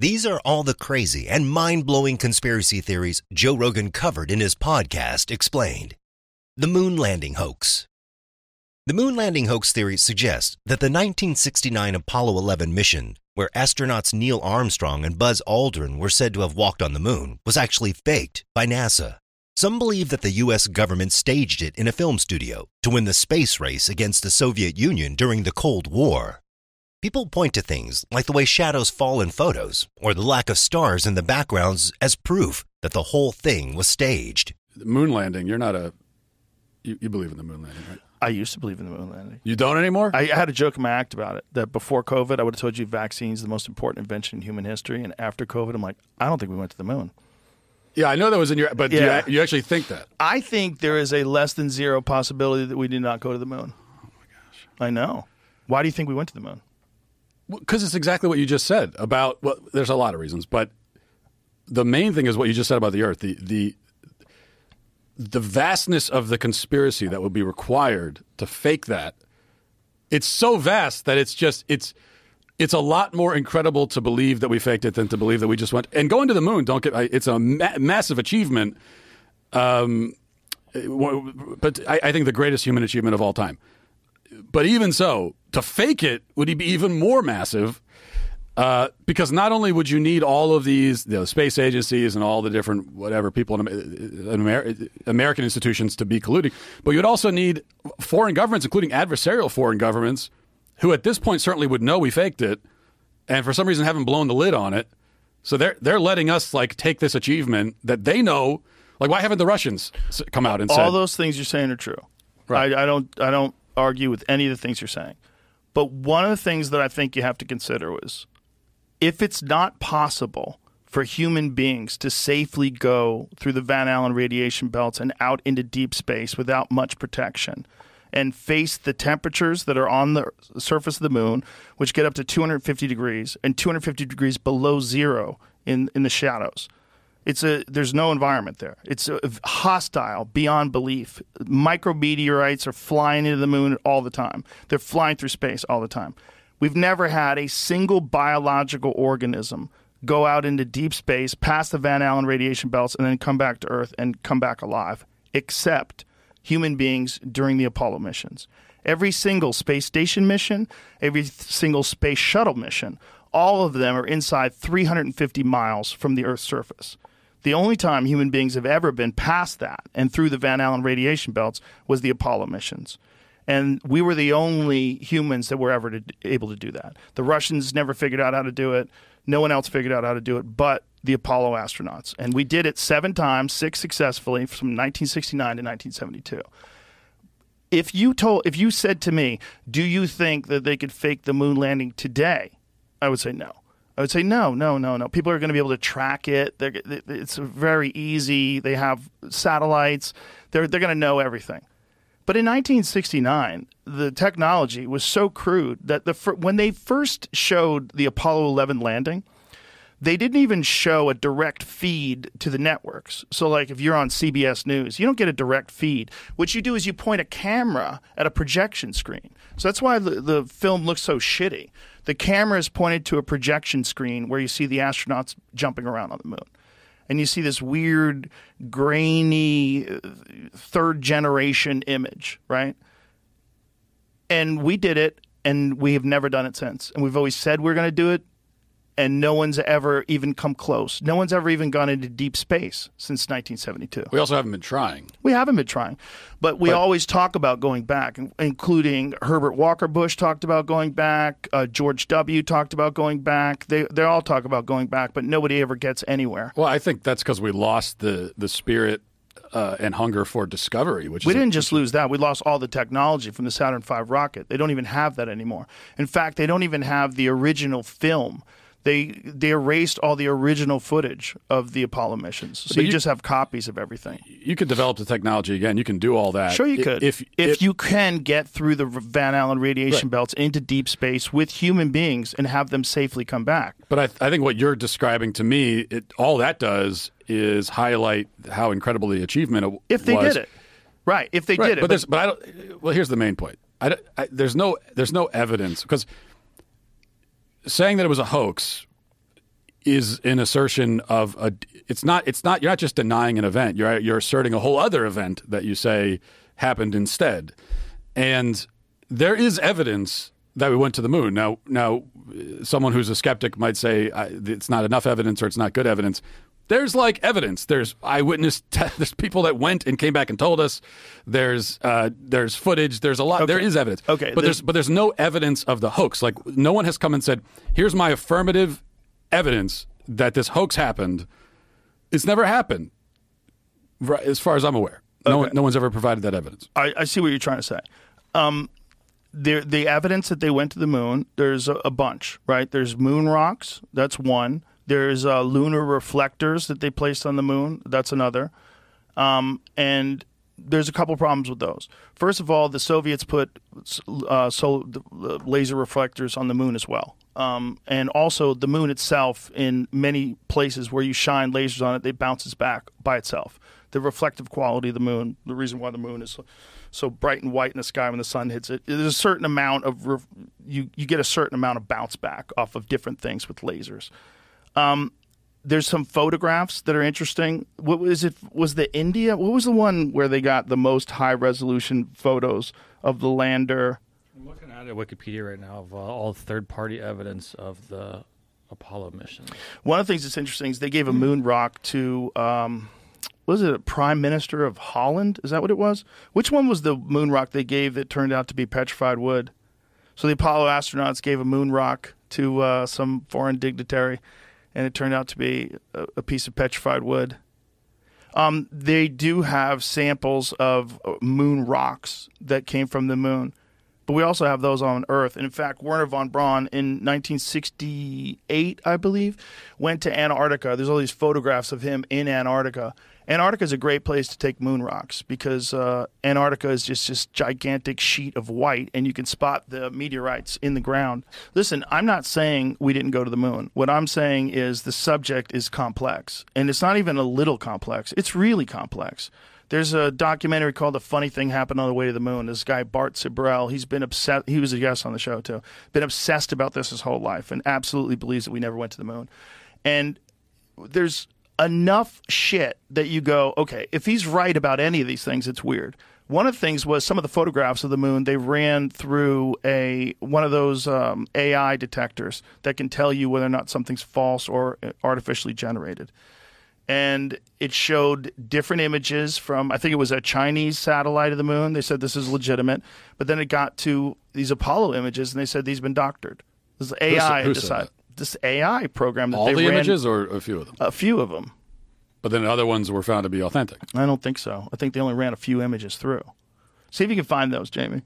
These are all the crazy and mind blowing conspiracy theories Joe Rogan covered in his podcast, Explained. The Moon Landing Hoax. The moon landing hoax theory suggests that the 1969 Apollo 11 mission, where astronauts Neil Armstrong and Buzz Aldrin were said to have walked on the moon, was actually faked by NASA. Some believe that the US government staged it in a film studio to win the space race against the Soviet Union during the Cold War. People point to things like the way shadows fall in photos or the lack of stars in the backgrounds as proof that the whole thing was staged. The moon landing, you're not a. You, you believe in the moon landing, right? I used to believe in the moon landing. You don't anymore? I had a joke in my act about it that before COVID, I would have told you vaccines the most important invention in human history, and after COVID, I'm like, I don't think we went to the moon. yeah, I know that was in your. But Yeah. you, you actually think that. I think there is a less than zero possibility that we did not go to the moon. Oh my gosh! I know. Why do you think we went to the moon? Because it's exactly what you just said about. Well, there's a lot of reasons, but the main thing is what you just said about the Earth. The the the vastness of the conspiracy that would be required to fake that. It's so vast that it's just it's it's a lot more incredible to believe that we faked it than to believe that we just went and going to the moon. Don't get it's a ma- massive achievement. Um, but I, I think the greatest human achievement of all time. But even so, to fake it would be even more massive. Uh, because not only would you need all of these you know, space agencies and all the different whatever people in, in Amer- American institutions to be colluding, but you'd also need foreign governments, including adversarial foreign governments, who at this point certainly would know we faked it, and for some reason haven't blown the lid on it. So they're they're letting us like take this achievement that they know. Like, why haven't the Russians come out and said All those things you're saying are true. Right. I, I don't. I don't argue with any of the things you're saying. But one of the things that I think you have to consider was if it's not possible for human beings to safely go through the Van Allen radiation belts and out into deep space without much protection and face the temperatures that are on the surface of the moon, which get up to 250 degrees and 250 degrees below zero in, in the shadows. It's a there's no environment there. It's a, hostile beyond belief. Micrometeorites are flying into the moon all the time. They're flying through space all the time. We've never had a single biological organism go out into deep space, past the Van Allen radiation belts, and then come back to Earth and come back alive, except human beings during the Apollo missions. Every single space station mission, every single space shuttle mission, all of them are inside 350 miles from the Earth's surface. The only time human beings have ever been past that and through the Van Allen radiation belts was the Apollo missions. And we were the only humans that were ever to, able to do that. The Russians never figured out how to do it. No one else figured out how to do it but the Apollo astronauts. And we did it seven times, six successfully from 1969 to 1972 if you told if you said to me, "Do you think that they could fake the moon landing today?" I would say no. I would say no, no, no, no. People are going to be able to track it. They're, it's very easy. They have satellites. They're they're going to know everything. But in 1969, the technology was so crude that the when they first showed the Apollo 11 landing, they didn't even show a direct feed to the networks. So, like if you're on CBS News, you don't get a direct feed. What you do is you point a camera at a projection screen. So that's why the, the film looks so shitty. The camera is pointed to a projection screen where you see the astronauts jumping around on the moon. And you see this weird, grainy, uh, third generation image, right? And we did it, and we have never done it since. And we've always said we're going to do it, and no one's ever even come close. No one's ever even gone into deep space since 1972. we also haven't been trying? We haven't been trying, but we But- always talk about going back, including Herbert Walker Bush talked about going back, uh, George W. talked about going back. They they all talk about going back, but nobody ever gets anywhere. Well, I think that's because we lost the the spirit uh, and hunger for discovery. Which We didn't just lose that; we lost all the technology from the Saturn V rocket. They don't even have that anymore. In fact, they don't even have the original film. They they erased all the original footage of the Apollo missions, so you, you- just have copies of everything. you could develop the technology again. You can do all that. Sure, you I- could. If if, you can get through the Van Allen radiation Right. belts into deep space with human beings and have them safely come back. But I, I think what you're describing to me, it, all that does is highlight how incredible the achievement If they was. did it, right? If they Right, did it, But, there's, but I don't. Well, here's the main point. I, don't- I, there's no there's no evidence because saying that it was a hoax is an assertion of a. It's not. It's not. You're not just denying an event. You're you're asserting a whole other event that you say happened instead, and there is evidence that we went to the moon. Now, now, someone who's a skeptic might say it's not enough evidence or it's not good evidence. There's like evidence. There's eyewitness. Te- there's people that went and came back and told us. There's uh, there's footage. There's a lot. There is evidence. Okay, but there's- there's but there's no evidence of the hoax. Like no one has come and said, "Here's my affirmative evidence that this hoax happened." It's never happened, right, as far as I'm aware. No, one, no one's ever provided that evidence. I, I see what you're trying to say. Um, there, the evidence that they went to the moon, there's a, a bunch, right? There's moon rocks. That's one. There's uh, lunar reflectors that they placed on the moon. That's another. Um, and there's a couple problems with those. First of all, the Soviets put uh, so laser reflectors on the moon as well. Um, and also, the moon itself, in many places where you shine lasers on it, it bounces back by itself. The reflective quality of the moon, the reason why the moon is so, so bright and white in the sky when the sun hits it, there's a certain amount of you you get a certain amount of bounce back off of different things with lasers. Um, there's some photographs that are interesting. What was it? Was the India? What was the one where they got the most high resolution photos of the lander? I'm looking at it Wikipedia right now of uh, all third party evidence of the Apollo mission. One of the things that's interesting is they gave a moon rock to. Um, was it a prime minister of Holland? Is that what it was? Which one was the moon rock they gave that turned out to be petrified wood? So the Apollo astronauts gave a moon rock to uh, some foreign dignitary, and it turned out to be a, a piece of petrified wood. Um, they do have samples of uh, moon rocks that came from the moon, but we also have those on Earth. And in fact, Wernher von Braun in 1968, I believe, went to Antarctica. There's all these photographs of him in Antarctica. Antarctica is a great place to take moon rocks because uh, Antarctica is just this gigantic sheet of white, and you can spot the meteorites in the ground. Listen, I'm not saying we didn't go to the moon. What I'm saying is the subject is complex, and it's not even a little complex. It's really complex. There's a documentary called "The Funny Thing Happened on the Way to the Moon." This guy Bart Sibrel, he's been obsessed. He was a guest on the show too. Been obsessed about this his whole life, and absolutely believes that we never went to the moon. And there's enough shit that you go, okay, if he's right about any of these things, it's weird. One of the things was some of the photographs of the moon they ran through a one of those um, AI detectors that can tell you whether or not something's false or artificially generated. And it showed different images from I think it was a Chinese satellite of the moon. They said this is legitimate, but then it got to these Apollo images, and they said these have been doctored. This is AI who said decided that? This AI program that All they the ran, images or a few of them? a few of them. But then other ones were found to be authentic. I don't think so. I think they only ran a few images through. See if you can find those, Jamie.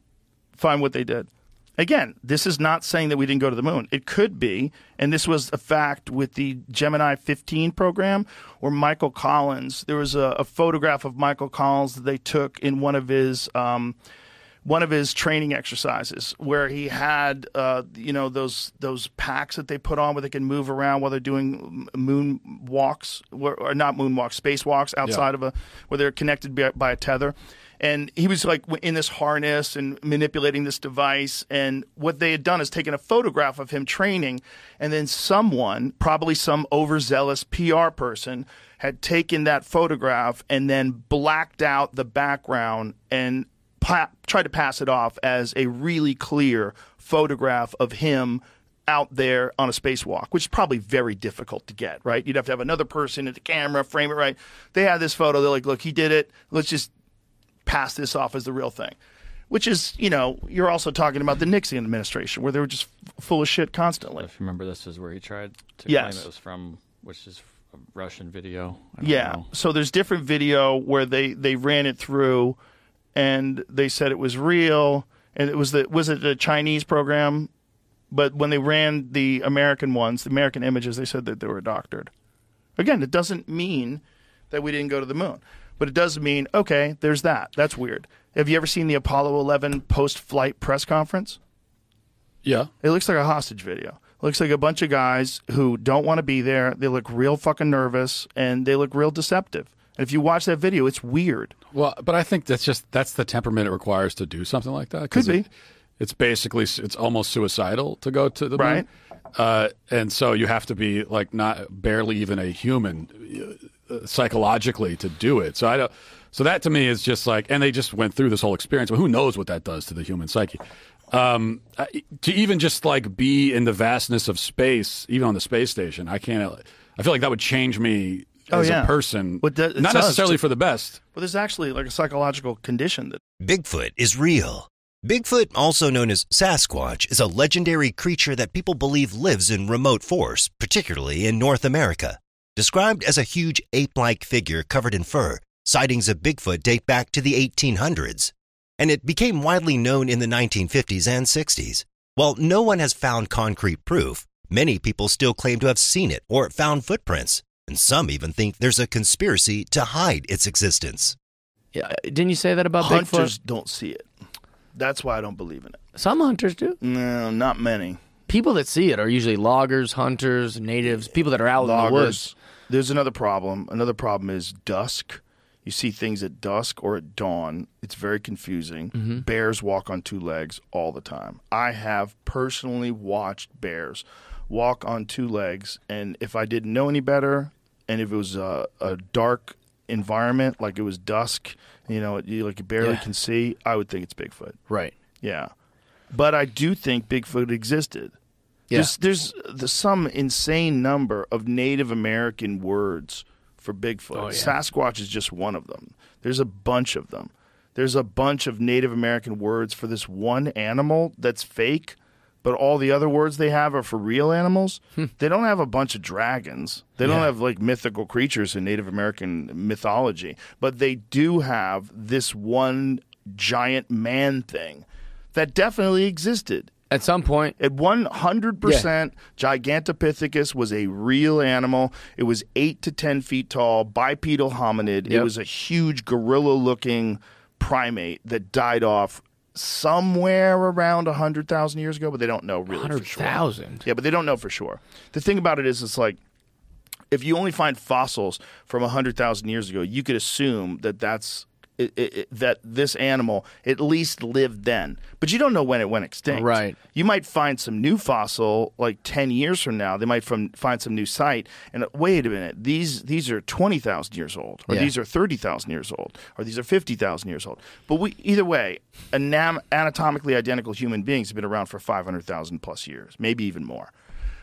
Find what they did. Again, this is not saying that we didn't go to the moon. It could be, and this was a fact with the Gemini 15 program, where Michael Collins, there was a, a photograph of Michael Collins that they took in one of his. Um, one of his training exercises where he had uh, you know those those packs that they put on where they can move around while they're doing moon walks or, not moon walks space walks outside of a where they're connected by, by a tether. And he was like in this harness and manipulating this device. And what they had done is taken a photograph of him training. And then someone probably some overzealous pr person had taken that photograph and then blacked out the background and pa- tried to pass it off as a really clear photograph of him out there on a spacewalk, which is probably very difficult to get, right? You'd have to have another person at the camera, frame it right. They had this photo. They're like, look, he did it. Let's just pass this off as the real thing. Which is, you know, you're also talking about the Nixon administration where they were just f- full of shit constantly. If you remember, this is where he tried to Yes. claim it was from, which is a Russian video. Yeah. know. So there's different video where they they ran it through, and they said it was real, and it was the was it a Chinese program, but when they ran the American ones, the American images, they said that they were doctored. Again, it doesn't mean that we didn't go to the moon, but it does mean okay, there's that. That's weird. Have you ever seen the Apollo 11 post-flight press conference? Yeah. It looks like a hostage video. Looks like a bunch of guys who don't want to be there. They look real fucking nervous and they look real deceptive. If you watch that video, it's weird. Well, but I think that's just that's the temperament it requires to do something like that. Could be. It, it's basically it's almost suicidal to go to the moon. Right. uh, and so you have to be like not barely even a human uh, psychologically to do it. So I don't. So that to me is just like, and they just went through this whole experience. But who knows what that does to the human psyche? Um, to even just like be in the vastness of space, even on the space station, I can't. I feel like that would change me Oh, as yeah. a person, What does- it not necessarily too. for the best. But there's actually like a psychological condition that Bigfoot is real. Bigfoot, also known as Sasquatch, is a legendary creature that people believe lives in remote forests, particularly in North America. Described as a huge ape like figure covered in fur, sightings of Bigfoot date back to the 1800s. And it became widely known in the 1950s and 60s. While no one has found concrete proof, many people still claim to have seen it or found footprints. And some even think there's a conspiracy to hide its existence. Yeah, didn't you say that about hunters Bigfoot? don't see it. That's why I don't believe in it. Some hunters do. No, not many. People that see it are usually loggers, hunters, natives, people that are out in the woods. There's another problem. Another problem is dusk. You see things at dusk or at dawn. It's very confusing. Mm-hmm. Bears walk on two legs all the time. I have personally watched bears walk on two legs, and if I didn't know any better, and if it was a, a dark environment, like it was dusk, you know, you like you barely Yeah. can see, I would think it's Bigfoot. Right. Yeah. But I do think Bigfoot existed. Yeah. There's, there's there's some insane number of Native American words for Bigfoot. Oh, yeah. Sasquatch is just one of them. There's a bunch of them. There's a bunch of Native American words for this one animal that's fake, but all the other words they have are for real animals. They don't have a bunch of dragons. They don't Hmm. Have like mythical creatures in Native American mythology, but they do have this one giant man thing that definitely existed. At some point, At 100%, Gigantopithecus was a real animal. It was 8 to 10 feet tall, bipedal hominid. It was a huge gorilla looking primate that died off somewhere around 100,000 years ago, but they don't know really for sure. thousand. Yeah, but they don't know for sure. The thing about it is, it's like if you only find fossils from 100,000 years ago, you could assume that that's. It, it, that this animal at least lived then, but you don't know when it went extinct. Right. You might find some new fossil like ten years from now. They might from, find some new site, and uh, wait a minute, these these are twenty thousand years old, or Yeah. these are thirty thousand years old, or these are fifty thousand years old. But we either way, anam- anatomically identical human beings have been around for five hundred thousand plus years, maybe even more.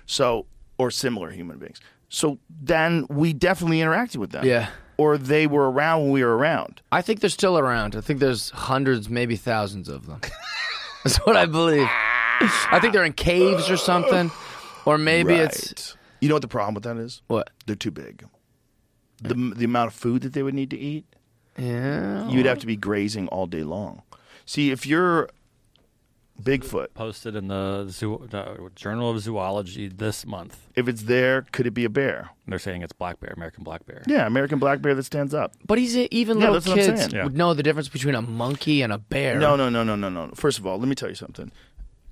So, or similar human beings. So then we definitely interacted with them. Yeah. Or they were around when we were around. I think they're still around. I think there's hundreds, maybe thousands of them. That's what I believe. I think they're in caves or something, or maybe it's You know what the problem with that is? what? They're too big. The, the amount of food that they would need to eat, Yeah. you'd have to be grazing all day long. See, if you're Bigfoot, Posted in the, zoo, the Journal of Zoology this month. if it's there, could it be a bear? They're saying it's black bear, American black bear. Yeah, American black bear that stands up. But he's even Yeah, little that's what I'm kids saying. Yeah. would know the difference between a monkey and a bear. No, no, no, no, no, no. First of all, let me tell you something.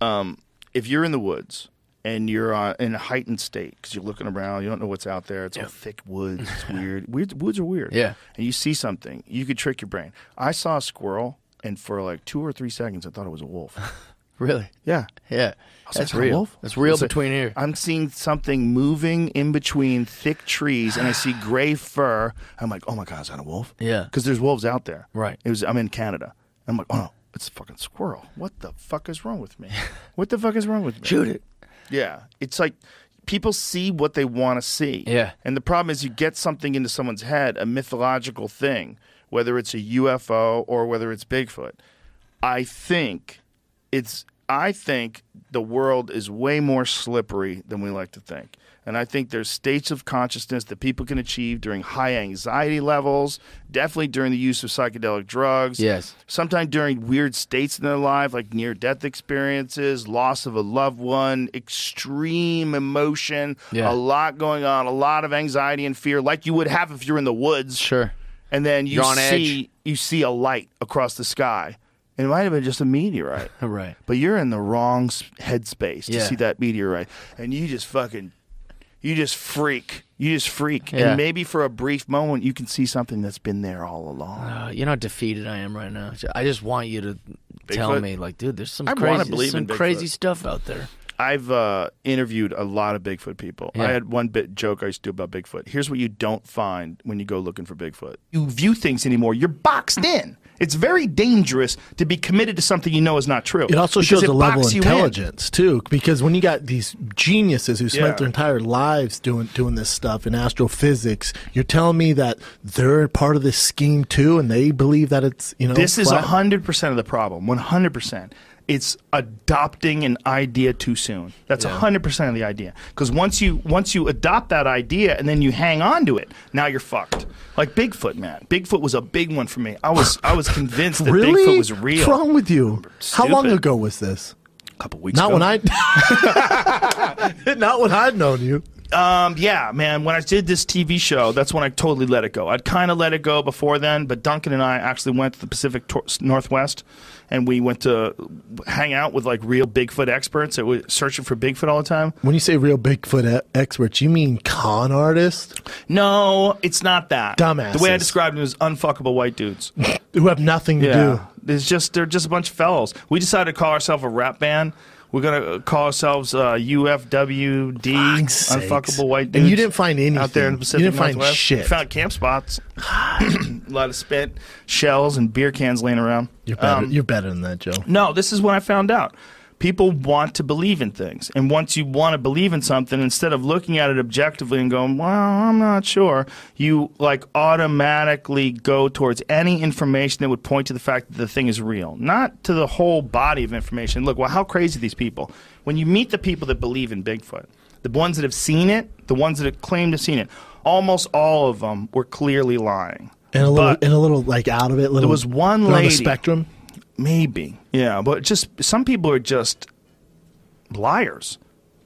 Um, if you're in the woods and you're uh, in a heightened state because you're looking around, you don't know what's out there. It's all thick woods. It's weird. weird. Woods are weird. Yeah. And you see something, you could trick your brain. I saw a squirrel, and for like two or three seconds, I thought it was a wolf. Really? Yeah. Yeah. That's like, real. wolf?" That's real I was like, between here. I'm seeing something moving in between thick trees, and I see gray fur. I'm like, oh my god, is that a wolf? Yeah. Because there's wolves out there. Right. It was. I'm in Canada. I'm like, oh no, it's a fucking squirrel. What the fuck is wrong with me? What the fuck is wrong with me? Shoot it. Yeah. It's like people see what they want to see. Yeah. And the problem is you get something into someone's head, a mythological thing, whether it's a UFO or whether it's Bigfoot. I think it's I think the world is way more slippery than we like to think. And I think there's states of consciousness that people can achieve during high anxiety levels, definitely during the use of psychedelic drugs. Yes. Sometimes during weird states in their life, like near death experiences, loss of a loved one, extreme emotion, Yeah. a lot going on, a lot of anxiety and fear, like you would have if you're in the woods Sure. and then you see you see a light across the sky, it might have been just a meteorite, Right. but you're in the wrong headspace to Yeah. see that meteorite, and you just fucking, you just freak, you just freak, Yeah. and maybe for a brief moment you can see something that's been there all along. Uh, you know how defeated I am right now. I just want you to tell Bigfoot? me, like, dude, there's some I crazy, wanna there's believe some in Bigfoot. crazy stuff out there. I've uh, interviewed a lot of Bigfoot people. I had one bit joke I used to do about Bigfoot. Here's what you don't find when you go looking for Bigfoot. You view things anymore. You're boxed in. It's very dangerous to be committed to something you know is not true. It also shows it a level of you in. intelligence too, because when you got these geniuses who spent Yeah. their entire lives doing doing this stuff in astrophysics, you're telling me that they're part of this scheme too, and they believe that it's you know This is hundred percent of the problem. One hundred percent. It's adopting an idea too soon. That's hundred percent of the idea. Because once you once you adopt that idea and then you hang on to it, now you're fucked. Like Bigfoot, man. Bigfoot was a big one for me. I was I was convinced that really Bigfoot was real. What's wrong with you? How long ago was this? A couple weeks Not ago. when I, not when I'd known you. Um, yeah, man. When I did this TV show, that's when I totally let it go. I'd kind of let it go before then, but Duncan and I actually went to the Pacific Northwest, and we went to hang out with like real Bigfoot experts that were searching for Bigfoot all the time. When you say real Bigfoot e- experts, you mean con artists No, it's not that. Dumbass. The way I described them is unfuckable white dudes. who have nothing to yeah, do. there's just they're just a bunch of fellows. We decided to call ourselves a rap band. We're gonna call ourselves uh, UFWD, Fuck's sakes. unfuckable white And dudes. you didn't find anything out there in anything. the You Pacific didn't find Northwest. shit. We found camp spots, a lot of spent shells and beer cans laying around. You're better. Um, you're better than that, Joe. no, this is what I found out. People want to believe in things. And once you want to believe in something, instead of looking at it objectively and going, well, I'm not sure, you like automatically go towards any information that would point to the fact that the thing is real, not to the whole body of information. Look, well, how crazy are these people? When you meet the people that believe in Bigfoot, the ones that have seen it, the ones that have claimed to have seen it, almost all of them were clearly lying. And a little, But- and a little like out of it. Little, there was one they're on lady- the spectrum. Maybe. Yeah, but just some people are just liars.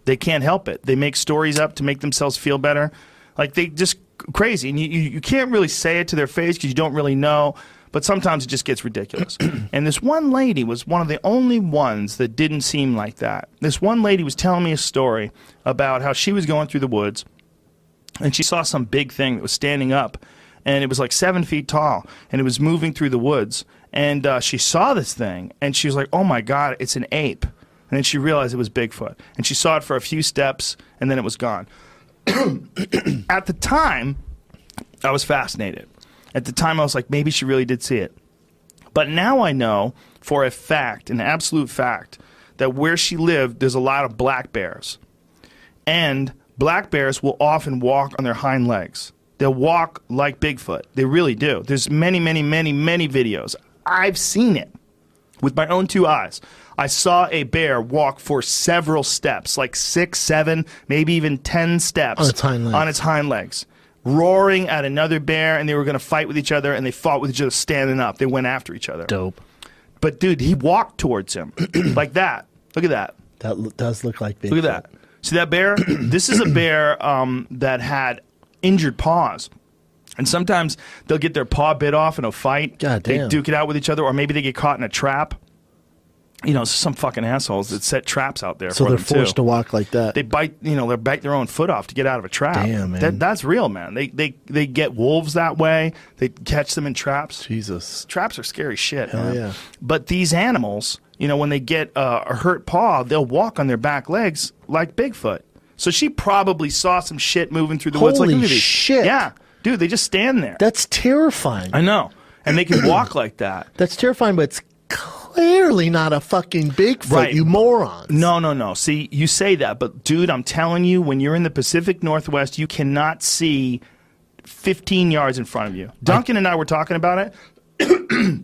They can't help it. They make stories up to make themselves feel better. Like they just crazy. And you, you, you can't really say it to their face because you don't really know. But sometimes it just gets ridiculous. and this one lady was one of the only ones that didn't seem like that. This one lady was telling me a story about how she was going through the woods and she saw some big thing that was standing up and it was like seven feet tall and it was moving through the woods and uh, she saw this thing and she was like oh my god it's an ape and then she realized it was bigfoot and she saw it for a few steps and then it was gone at the time i was fascinated at the time i was like maybe she really did see it but now I know for a fact, an absolute fact, that where she lived, there's a lot of black bears. And black bears will often walk on their hind legs. They'll walk like Bigfoot. They really do. There's many, many, many, many videos. I've seen it with my own two eyes. I saw a bear walk for several steps, like six, seven, maybe even ten steps On its hind legs. on its hind legs, roaring at another bear, and they were going to fight with each other, and they fought with each other standing up. They went after each other. Dope. But dude, he walked towards him like that. Look at that. That does look like Bigfoot. Look at that. See that bear? this is a bear um, that had injured paws. And sometimes they'll get their paw bit off in a fight. God damn. They duke it out with each other, or maybe they get caught in a trap. You know, some fucking assholes that set traps out there So they're forced too. to walk like that. They bite, you know, they bite their own foot off to get out of a trap. Damn, man. That, that's real, man. They, they they get wolves that way. They catch them in traps Jesus. traps are scary shit. Hell man. yeah. But these animals, you know, when they get uh, a hurt paw, they'll walk on their back legs like Bigfoot. So she probably saw some shit moving through the woods. Like, Holy look shit. Yeah, dude, they just stand there. That's terrifying. I know, and they can walk like that. That's terrifying, but it's clearly not a fucking Bigfoot, Right. you morons. No, no, no. See, you say that, but dude, I'm telling you, when you're in the Pacific Northwest, you cannot see 15 yards in front of you. Duncan and I were talking about it.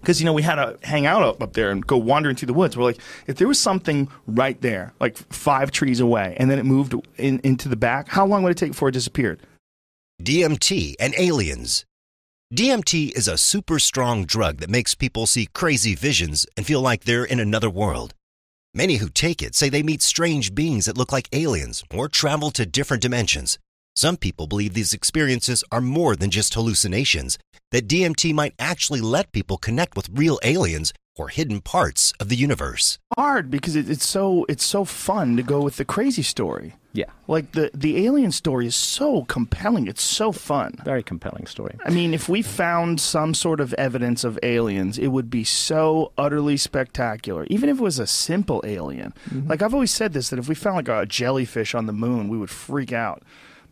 Because you know we had to hang out up, up there and go wandering through the woods. We're like, if there was something right there, like five trees away, and then it moved in, into the back, how long would it take before it disappeared? DMT and aliens. DMT is a super strong drug that makes people see crazy visions and feel like they're in another world. Many who take it say they meet strange beings that look like aliens or travel to different dimensions. Some people believe these experiences are more than just hallucinations, that DMT might actually let people connect with real aliens or hidden parts of the universe. hard because it, it's so it's so fun to go with the crazy story. Yeah, Like the the alien story is so compelling. It's so fun. very compelling story. I mean, if we found some sort of evidence of aliens, it would be so utterly spectacular. Even if it was a simple alien. Mm-hmm. Like I've always said this that if we found like a jellyfish on the moon, we would freak out.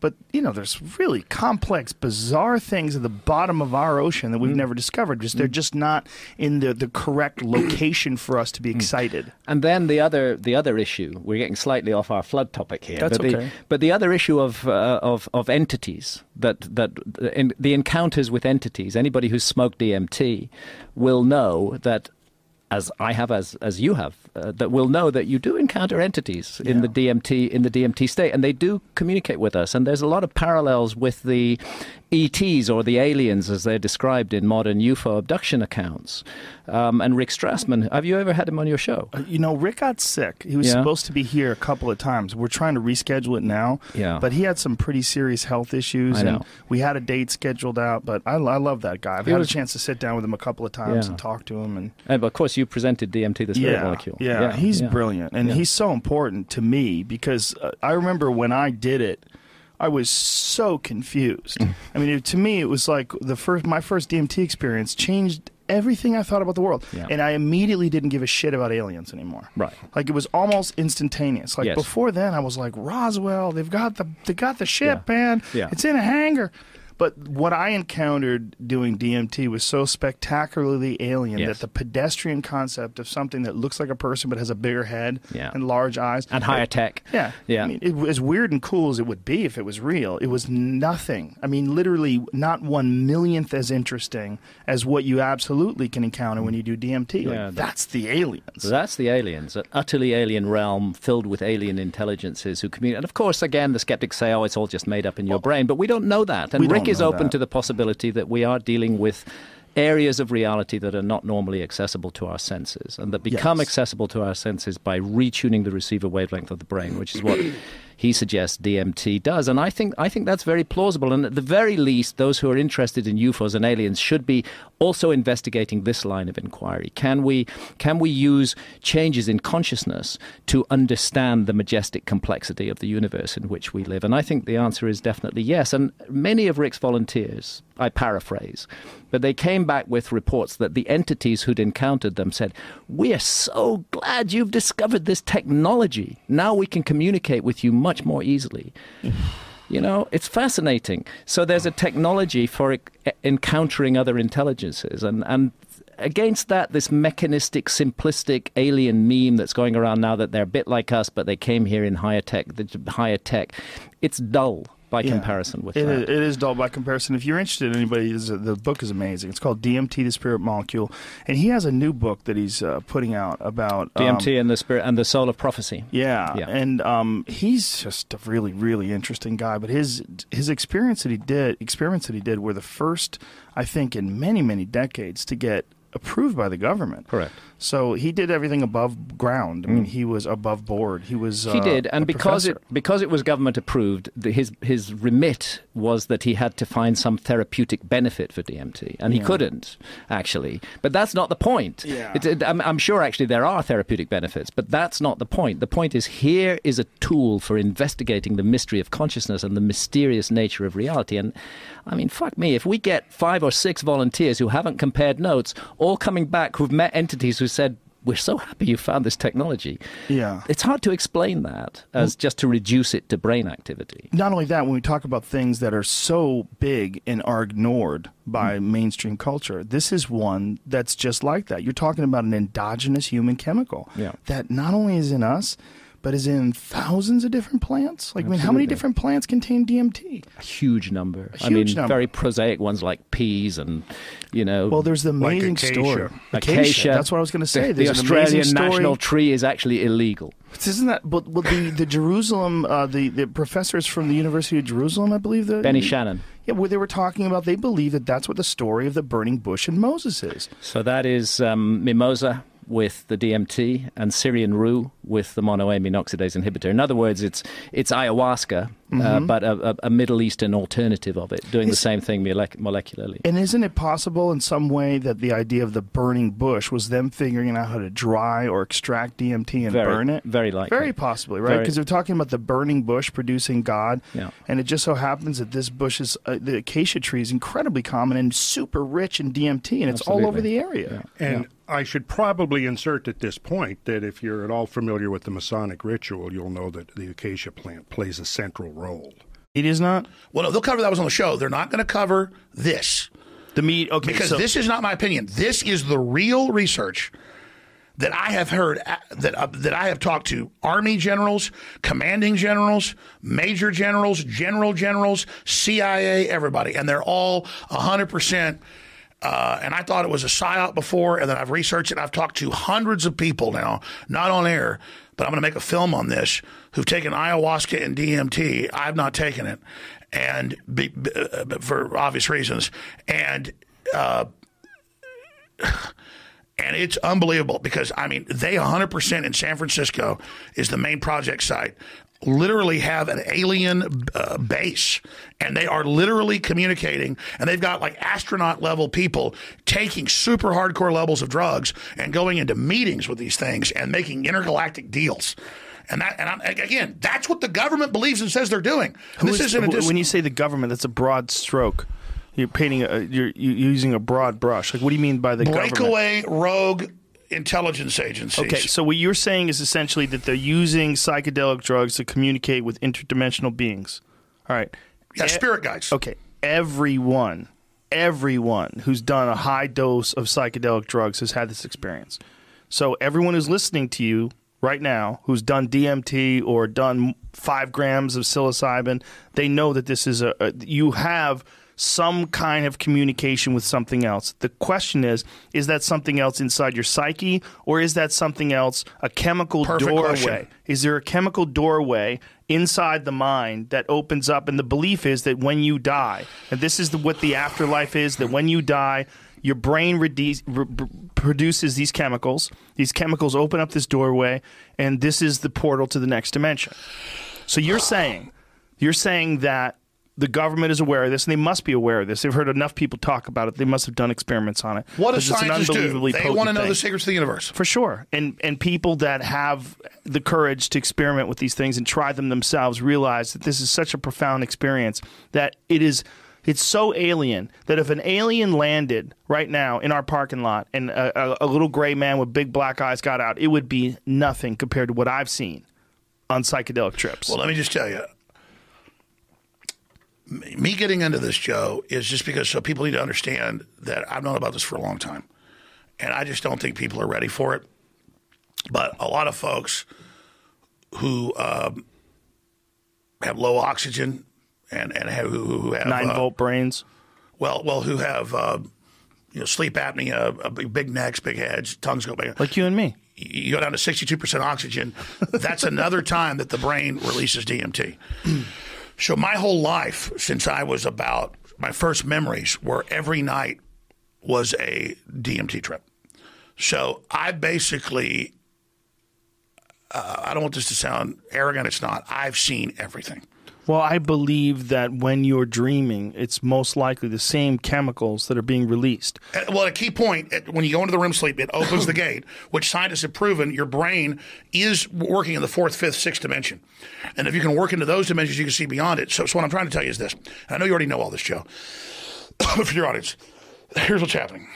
But you know, there's really complex, bizarre things at the bottom of our ocean that we've mm. never discovered. Just they're mm. just not in the, the correct location for us to be mm. excited. And then the other the other issue, we're getting slightly off our flood topic here. That's but the, okay. But the other issue of uh, of of entities that that in, the encounters with entities. Anybody who's smoked DMT will know that. As I have, as as you have, uh, that will know that you do encounter entities in the DMT in the DMT state, and they do communicate with us. And there's a lot of parallels with the ETs or the aliens as they're described in modern UFO abduction accounts. Um, and Rick Strassman, have you ever had him on your show? Uh, You know, Rick got sick. He was Yeah. supposed to be here a couple of times. We're trying to reschedule it now. Yeah. But he had some pretty serious health issues. And we had a date scheduled out. But I, I love that guy. I've He had was- a chance to sit down with him a couple of times Yeah. and talk to him. And And of course, you presented DMT, the spirit yeah, molecule. yeah, he's yeah. brilliant. And Yeah. he's so important to me because uh, I remember when I did it. I was so confused. I mean, it, to me, it was like the first my first DMT experience changed everything I thought about the world, Yeah. and I immediately didn't give a shit about aliens anymore. Right. Like it was almost instantaneous. Like Yes. before then, I was like Roswell. They've got the they got the ship, man. Yeah. It's in a hangar. But what I encountered doing DMT was so spectacularly alien Yes. that the pedestrian concept of something that looks like a person but has a bigger head Yeah. and large eyes and higher tech. yeah, Yeah. I mean, it, as weird and cool as it would be if it was real, it was nothing. I mean, literally not one millionth as interesting as what you absolutely can encounter when you do DMT. Like, Yeah, that- that's the aliens. That's the aliens, an utterly alien realm filled with alien intelligences who communicate. And of course, again, the skeptics say, oh, it's all just made up in your brain. But we don't know that. And Rick is know open that. to the possibility that we are dealing with areas of reality that are not normally accessible to our senses and that become Yes. accessible to our senses by retuning the receiver wavelength of the brain, which is what he suggests DMT does. And I think I think that's very plausible. And at the very least, those who are interested in UFOs and aliens should be also investigating this line of inquiry. Can we can we use changes in consciousness to understand the majestic complexity of the universe in which we live? And I think the answer is definitely yes. And many of Rick's volunteers, I paraphrase, but they came back with reports that the entities who'd encountered them said, "We're so glad you've discovered this technology. Now we can communicate with you much more easily." You know, it's fascinating. So there's a technology for encountering other intelligences, and and against that, this mechanistic, simplistic alien meme that's going around now that they're a bit like us, but they came here in higher tech, the higher tech. It's dull by Yeah. comparison with It that. is, it is dull by comparison. If you're interested in anybody, the book is amazing. It's called DMT, the Spirit Molecule, and he has a new book that he's uh, putting out about um, DMT and the spirit and the soul of prophecy. Yeah, Yeah. and um, he's just a really, really interesting guy. But his his experience that he did, experiments that he did, were the first, I think, in many, many decades to get approved by the government. Correct. So he did everything above ground. I mean, he was above board. He was. Mm. He uh, did, and because professor. it because it was government approved, the, his his remit was that he had to find some therapeutic benefit for DMT, and he couldn't actually. But that's not the point. Yeah. It- it- I'm, I'm sure actually there are therapeutic benefits, but that's not the point. The point is here is a tool for investigating the mystery of consciousness and the mysterious nature of reality. And I mean, fuck me, if we get five or six volunteers who haven't compared notes, all coming back who've met entities who said. We're so happy you found this technology. Yeah. It's hard to explain that as just to reduce it to brain activity. not only that, when we talk about things that are so big and are ignored by Mm. mainstream culture, this is one that's just like that. You're talking about an endogenous human chemical Yeah. that not only is in us, but is in thousands of different plants. Like, I mean, how many different plants contain DMT? A huge number. A I mean, huge number. very prosaic ones like peas and, you know. Well, there's the Like amazing acacia. story. acacia. That's what I was going to say. The, the Australian national tree is actually illegal. Isn't that? But, but the the Jerusalem, uh, the the professors from the University of Jerusalem, I believe that Benny Shanon. Yeah, where they were talking about, they believe that that's what the story of the burning bush and Moses is. So that is um, mimosa with the DMT and Syrian rue with the monoamine oxidase inhibitor. In other words, it's it's ayahuasca, uh, Mm-hmm. but a, a, a Middle Eastern alternative of it, doing the same thing molec- molecularly. And isn't it possible in some way that the idea of the burning bush was them figuring out how to dry or extract DMT and Very- burn it? very likely. Very possibly, right? Because they're talking about the burning bush producing God. Yeah. And it just so happens that this bush is, uh, the acacia tree is incredibly common and super rich in DMT, and it's all over the area. And I should probably insert at this point that if you're at all familiar with the Masonic ritual, you'll know that the acacia plant plays a central role. It is not Well, no, they'll cover that was on the show. They're not going to cover this the meat. Okay, because so this is not my opinion. This is the real research that I have heard uh, that uh, that I have talked to army generals, commanding generals, major generals, general generals, CIA, everybody, and they're all hundred percent. Uh, and I thought it was a psyop before, and then I've researched it. I've talked to hundreds of people now, not on air, but I'm going to make a film on this who've taken ayahuasca and DMT. I've not taken it, and be, be- uh, for obvious reasons, and uh, and it's unbelievable because I mean they 100% in San Francisco is the main project site. Literally have an alien uh, base, and they are literally communicating. And they've got like astronaut level people taking super hardcore levels of drugs and going into meetings with these things and making intergalactic deals. And that, and I'm, again, that's what the government believes and says they're doing. Who this is- isn't a dis- when you say the government, that's a broad stroke. You're painting a you're, you're using a broad brush. Like, what do you mean by the government? breakaway rogue intelligence agencies. Okay, so what you're saying is essentially that they're using psychedelic drugs to communicate with interdimensional beings. All right. yeah, spirit guides. Okay, everyone, everyone who's done a high dose of psychedelic drugs has had this experience. So everyone who's listening to you right now, who's done DMT or done five grams of psilocybin, they know that this is a, a you have some kind of communication with something else. The question is, is that something else inside your psyche, or is that something else a chemical Perfect doorway? question. Is there a chemical doorway inside the mind that opens up? And the belief is that when you die, and this is the, what the afterlife is, that when you die, your brain re- produces these chemicals. These chemicals open up this doorway, and this is the portal to the next dimension. So you're saying, you're saying that the government is aware of this, and they must be aware of this. They've heard enough people talk about it. They must have done experiments on it. What do 'Cause it's an scientists do? They want to know thing. the secrets of the universe. For sure. And and people that have the courage to experiment with these things and try them themselves realize that this is such a profound experience that it is it's so alien that if an alien landed right now in our parking lot and a, a, a little gray man with big black eyes got out, it would be nothing compared to what I've seen on psychedelic trips. Well, let me just tell you. Me getting into this, Joe, is just because so people need to understand that I've known about this for a long time. And I just don't think people are ready for it. But a lot of folks who um, have low oxygen and, and have, who, who have Nine uh, volt brains. well, well, who have uh, you know sleep apnea, uh, big, big necks, big heads, tongues go big. Like you and me. you go down to 62% oxygen, that's another time that the brain releases DMT. So my whole life, since I was about my first memories, were every night was a DMT trip. So I basically, uh, I don't want this to sound arrogant. It's not. I've seen everything. Well, I believe that when you're dreaming, it's most likely the same chemicals that are being released. Uh, Well, a key point uh, when you go into the REM sleep, it opens the gate, which scientists have proven your brain is working in the fourth, fifth, sixth dimension. And if you can work into those dimensions, you can see beyond it. So, so what I'm trying to tell you is this. I know you already know all this, Joe. For your audience, here's what's happening.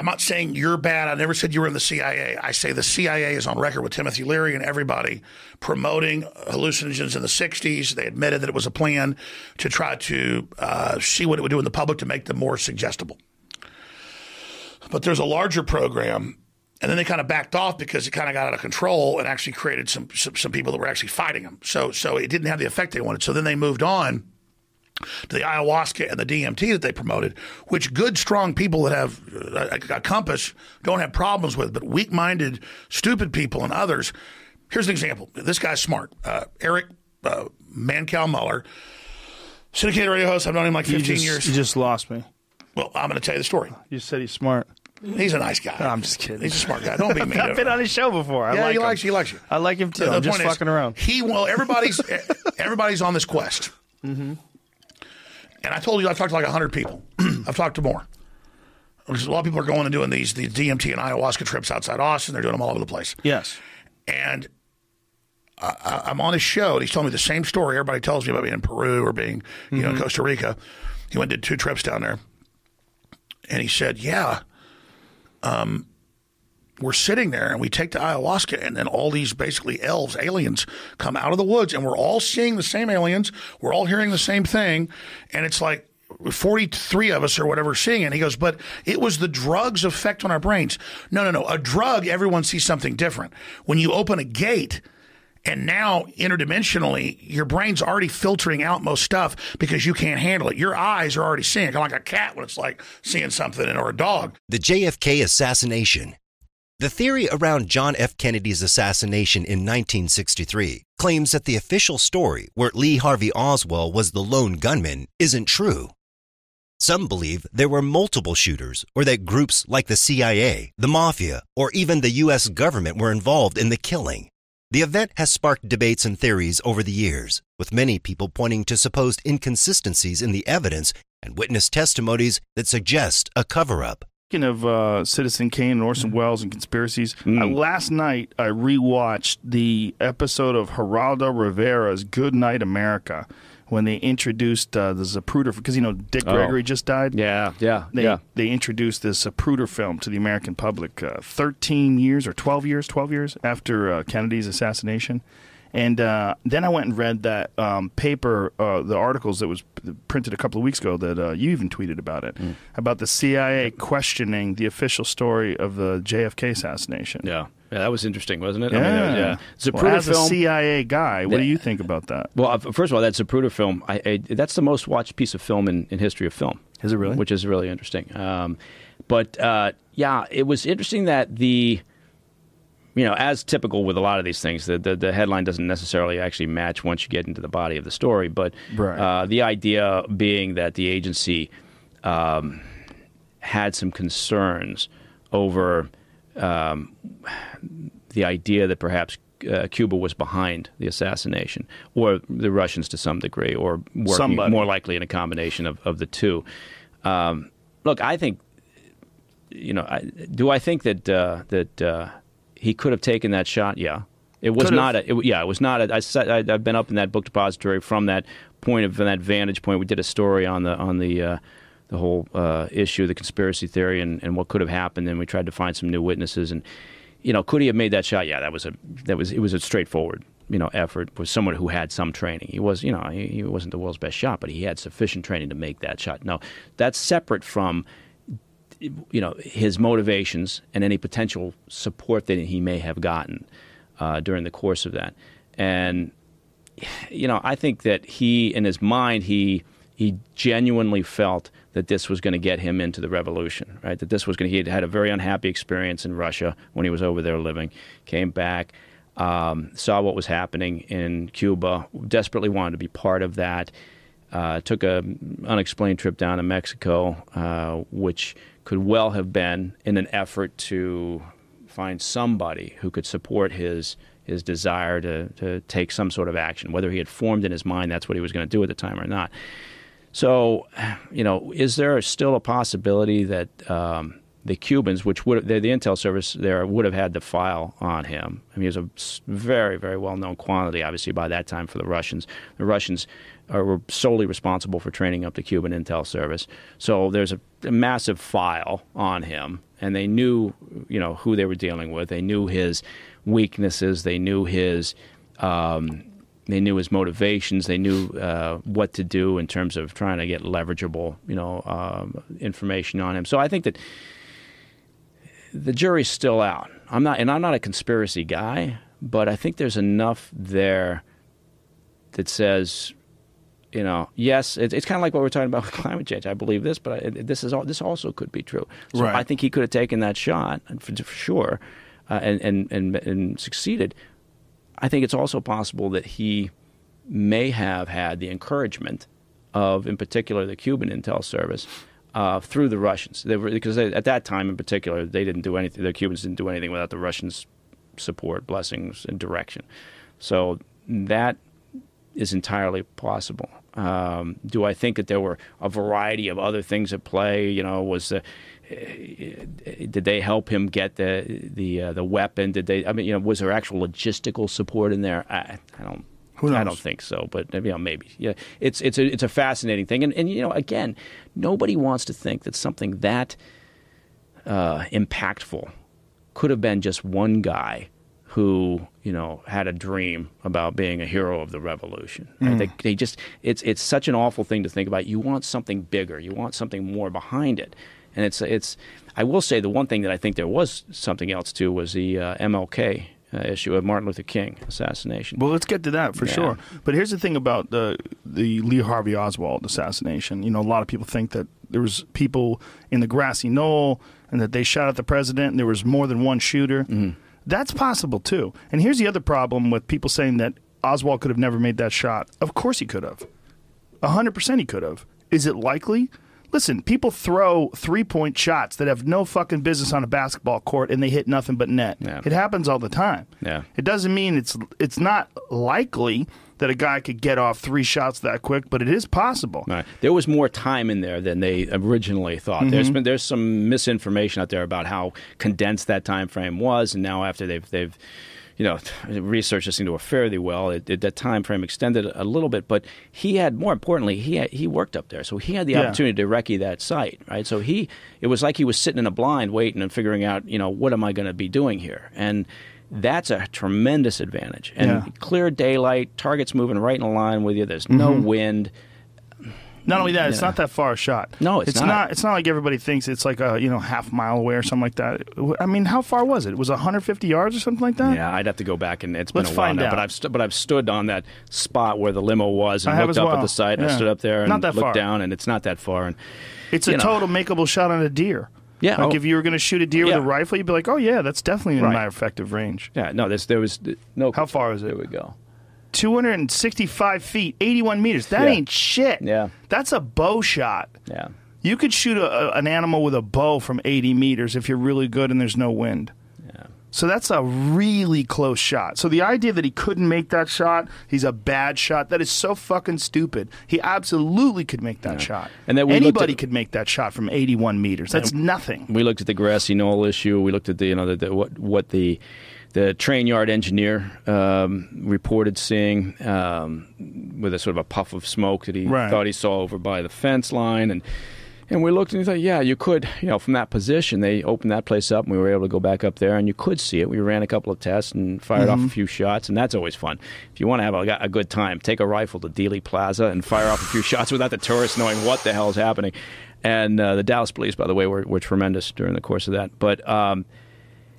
I'm not saying you're bad. I never said you were in the CIA. I say the CIA is on record with Timothy Leary and everybody promoting hallucinogens in the 60s. They admitted that it was a plan to try to uh, see what it would do in the public to make them more suggestible. But there's a larger program, and then they kind of backed off because it kind of got out of control and actually created some, some some people that were actually fighting them. So so it didn't have the effect they wanted. So then they moved on to the ayahuasca and the DMT that they promoted, which good, strong people that have a, a compass don't have problems with, but weak minded, stupid people and others. Here's an example. This guy's smart. Uh, Eric uh, Mancow Muller, syndicated radio host. I've known him like 15 you just, years. You just lost me. well, I'm going to tell you the story. You said he's smart. He's a nice guy. I'm just kidding. He's a smart guy. Don't be mean. I've been on his show before. I yeah, like he him. likes you. He likes you. I like him too. The I'm just point is, fucking around. He well, everybody's everybody's on this quest. Mm-hmm. And I told you I've talked to like hundred people. I've talked to more. Because a lot of people are going and doing these these DMT and ayahuasca trips outside Austin. They're doing them all over the place. Yes. And I, I, I'm on his show, and he's telling me the same story everybody tells me about being in Peru or being, you Mm-hmm. know, in Costa Rica. He went and did two trips down there, and he said, "Yeah, um, we're sitting there, and we take the ayahuasca, and then all these basically elves, aliens, come out of the woods, and we're all seeing the same aliens. We're all hearing the same thing, and it's like." 43 of us or whatever seeing it. And he goes, but it was the drug's effect on our brains. No, no, no. A drug, everyone sees something different. When you open a gate, and now interdimensionally, your brain's already filtering out most stuff because you can't handle it. Your eyes are already seeing, kind of like a cat when it's like seeing something, or a dog. The JFK assassination. The theory around John F. Kennedy's assassination in 1963 claims that the official story, where Lee Harvey Oswald was the lone gunman, isn't true. Some believe there were multiple shooters, or that groups like the CIA, the Mafia, or even the U.S. government were involved in the killing. The event has sparked debates and theories over the years, with many people pointing to supposed inconsistencies in the evidence and witness testimonies that suggest a cover up. Speaking of uh, Citizen Kane and Orson Welles and conspiracies, uh, last night I rewatched the episode of Geraldo Rivera's Good Night America when they introduced uh, the Zapruder because you know Dick Oh. Gregory just died. Yeah, yeah, They, yeah. they introduced this Zapruder film to the American public uh, 13 years or 12 years, 12 years after uh, Kennedy's assassination. And uh, then I went and read that um, paper, uh, the articles that was printed a couple of weeks ago that uh, you even tweeted about it, Mm. about the CIA questioning the official story of the JFK assassination. Yeah, yeah, that was interesting, wasn't it? Yeah. I mean, was- yeah. Zapruder Well, as a. CIA guy, what do you think about that? Well, uh, first of all, that Zapruder film, I, I, that's the most watched piece of film in, in history of film. Is it really? Which is really interesting. Um, but uh, yeah, it was interesting that the, you know, as typical with a lot of these things, the, the, the headline doesn't necessarily actually match once you get into the body of the story. But Right. uh, the idea being that the agency um, had some concerns over um, the idea that perhaps uh, Cuba was behind the assassination, or the Russians to some degree, or working more likely in a combination of, of the two. Um, look, I think, you know, I, do I think that uh, that uh, he could have taken that shot? Yeah, it was Could've. not. A, it, yeah, it was not. A, I, said- I, I've been up in that book depository from that point of from that vantage point. We did a story on the on the. Uh, the whole uh, issue, the conspiracy theory, and, and what could have happened, and we tried to find some new witnesses. And you know, could he have made that shot? Yeah, that was a that was it was a straightforward you know effort with someone who had some training. He was you know he, he wasn't the world's best shot, but he had sufficient training to make that shot. No, that's separate from you know his motivations and any potential support that he may have gotten uh, during the course of that. And you know, I think that he, in his mind, he he genuinely felt that this was going to get him into the revolution, right? That this was going to. He had had a very unhappy experience in Russia when he was over there living. Came back, um, saw what was happening in Cuba, desperately wanted to be part of that. Uh, took a unexplained trip down to Mexico, uh, which could well have been in an effort to find somebody who could support his his desire to to take some sort of action, whether he had formed in his mind that's what he was going to do at the time or not. So, you know, is there still a possibility that um, the Cubans, which would the, the intel service there would have had the file on him? I mean, he was a very, very well known quantity, obviously by that time for the Russians. The Russians are, were solely responsible for training up the Cuban intel service. So there's a, a massive file on him, and they knew, you know, who they were dealing with. They knew his weaknesses. They knew his. Um, they knew his motivations. They knew uh, what to do in terms of trying to get leverageable, you know, um, information on him. So I think that the jury's still out. I'm not, and I'm not a conspiracy guy, but I think there's enough there that says, you know, yes, it, it's kind of like what we're talking about with climate change. I believe this, but I, this is all, this also could be true. So Right. I think he could have taken that shot for, for sure, uh, and, and and and succeeded. I think it's also possible that he may have had the encouragement of, in particular, the Cuban intel service uh, through the Russians. They were, because they, at that time in particular, they didn't do anything. The Cubans didn't do anything without the Russians' support, blessings, and direction. So that is entirely possible. Um, do I think that there were a variety of other things at play? You know, was the did they help him get the the uh, the weapon? Did they? I mean, you know, was there actual logistical support in there? I, I don't. I don't think so, but you know, maybe. Yeah, it's it's a it's a fascinating thing, and and you know, again, nobody wants to think that something that uh, impactful could have been just one guy who you know had a dream about being a hero of the revolution. Right? They, they just it's it's such an awful thing to think about. You want something bigger. You want something more behind it. And it's it's. I will say the one thing that I think there was something else too was the uh, MLK uh, issue of Martin Luther King assassination. Well, let's get to that for Yeah. sure. But here's the thing about the the Lee Harvey Oswald assassination. You know, a lot of people think that there was people in the grassy knoll and that they shot at the president and there was more than one shooter. That's possible too. And here's the other problem with people saying that Oswald could have never made that shot. Of course he could have. A hundred percent he could have. Is it likely? Listen, people throw three point shots that have no fucking business on a basketball court and they hit nothing but net. Yeah. It happens all the time. Yeah. It doesn't mean it's it's not likely that a guy could get off three shots that quick, but it is possible. Right. There was more time in there than they originally thought. There's Mm-hmm. been there's some misinformation out there about how condensed that time frame was, and now after they've they've you know researched this into a fairly well, it, it, that time frame extended a little bit. But he had more importantly, he had, he worked up there, so he had the Yeah. opportunity to recce that site. Right. So he it was like he was sitting in a blind, waiting and figuring out you know what am I going to be doing here and. That's a tremendous advantage. And Yeah. clear daylight, targets moving right in line with you. There's no Mm-hmm. wind. Not only that, it's not that far a shot. No, it's not. It's not like everybody thinks it's like a you know half mile away or something like that. I mean, how far was it? It was 150 yards or something like that. Yeah, I'd have to go back and it's Let's been a while now. out. But I've st- but I've stood on that spot where the limo was and I looked up at the site. And I stood up there and Not that looked far. down, and it's not that far. And It's a know. total makeable shot on a deer. Yeah, Like oh. if you were going to shoot a deer with a rifle, you'd be like, oh yeah, that's definitely in Right. my effective range. yeah, no, there was no. How far is it? There we go. 265 feet, 81 meters. That Yeah. ain't shit. Yeah. That's a bow shot. Yeah, You could shoot a, a- an animal with a bow from 80 meters if you're really good and there's no wind. yeah. So that's a really close shot. So the idea that he couldn't make that shot, he's a bad shot, that is so fucking stupid. He absolutely could make that shot. And we anybody at- could make that shot from 81 meters. That's nothing. We looked at the grassy knoll issue. We looked at the you know the, the, what what the the train yard engineer um, reported seeing um, with a sort of a puff of smoke that he Right. thought he saw over by the fence line and. And we looked and he thought, yeah, you could, you know, from that position, they opened that place up and we were able to go back up there and you could see it. We ran a couple of tests and fired off a few shots, and that's always fun. If you want to have a, a good time, take a rifle to Dealey Plaza and fire off a few shots without the tourists knowing what the hell is happening. And uh, the Dallas police, by the way, were, were tremendous during the course of that. But um,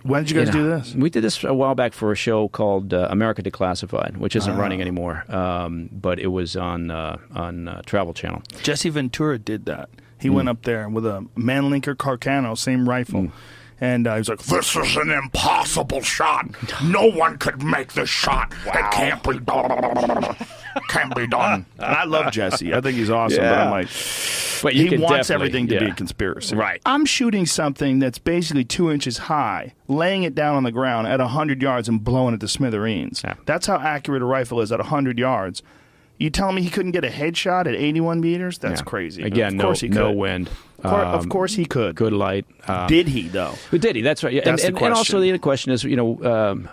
When did you guys you know, do this? We did this a while back for a show called uh, America Declassified, which Ah. isn't running anymore. Um, but it was on uh, on uh, Travel Channel. Jesse Ventura did that. He Hmm. went up there with a Mannlicher Carcano, same rifle. And uh, he was like, This is an impossible shot. No one could make this shot. It can't be done. Can't be done. and I love Jesse. I think he's awesome, but I'm like, But he wants everything to be a conspiracy. Right. I'm shooting something that's basically two inches high, laying it down on the ground at 100 yards and blowing it to smithereens. Yeah. That's how accurate a rifle is at 100 yards. You telling me he couldn't get a headshot at 81 meters? That's Yeah. crazy. Again, of no, course he no could. wind. Of cour- of Um, course he could. Good light. Um, Did he though? But did he? That's right. Yeah. That's the and, and, and also the other question is, you know, um,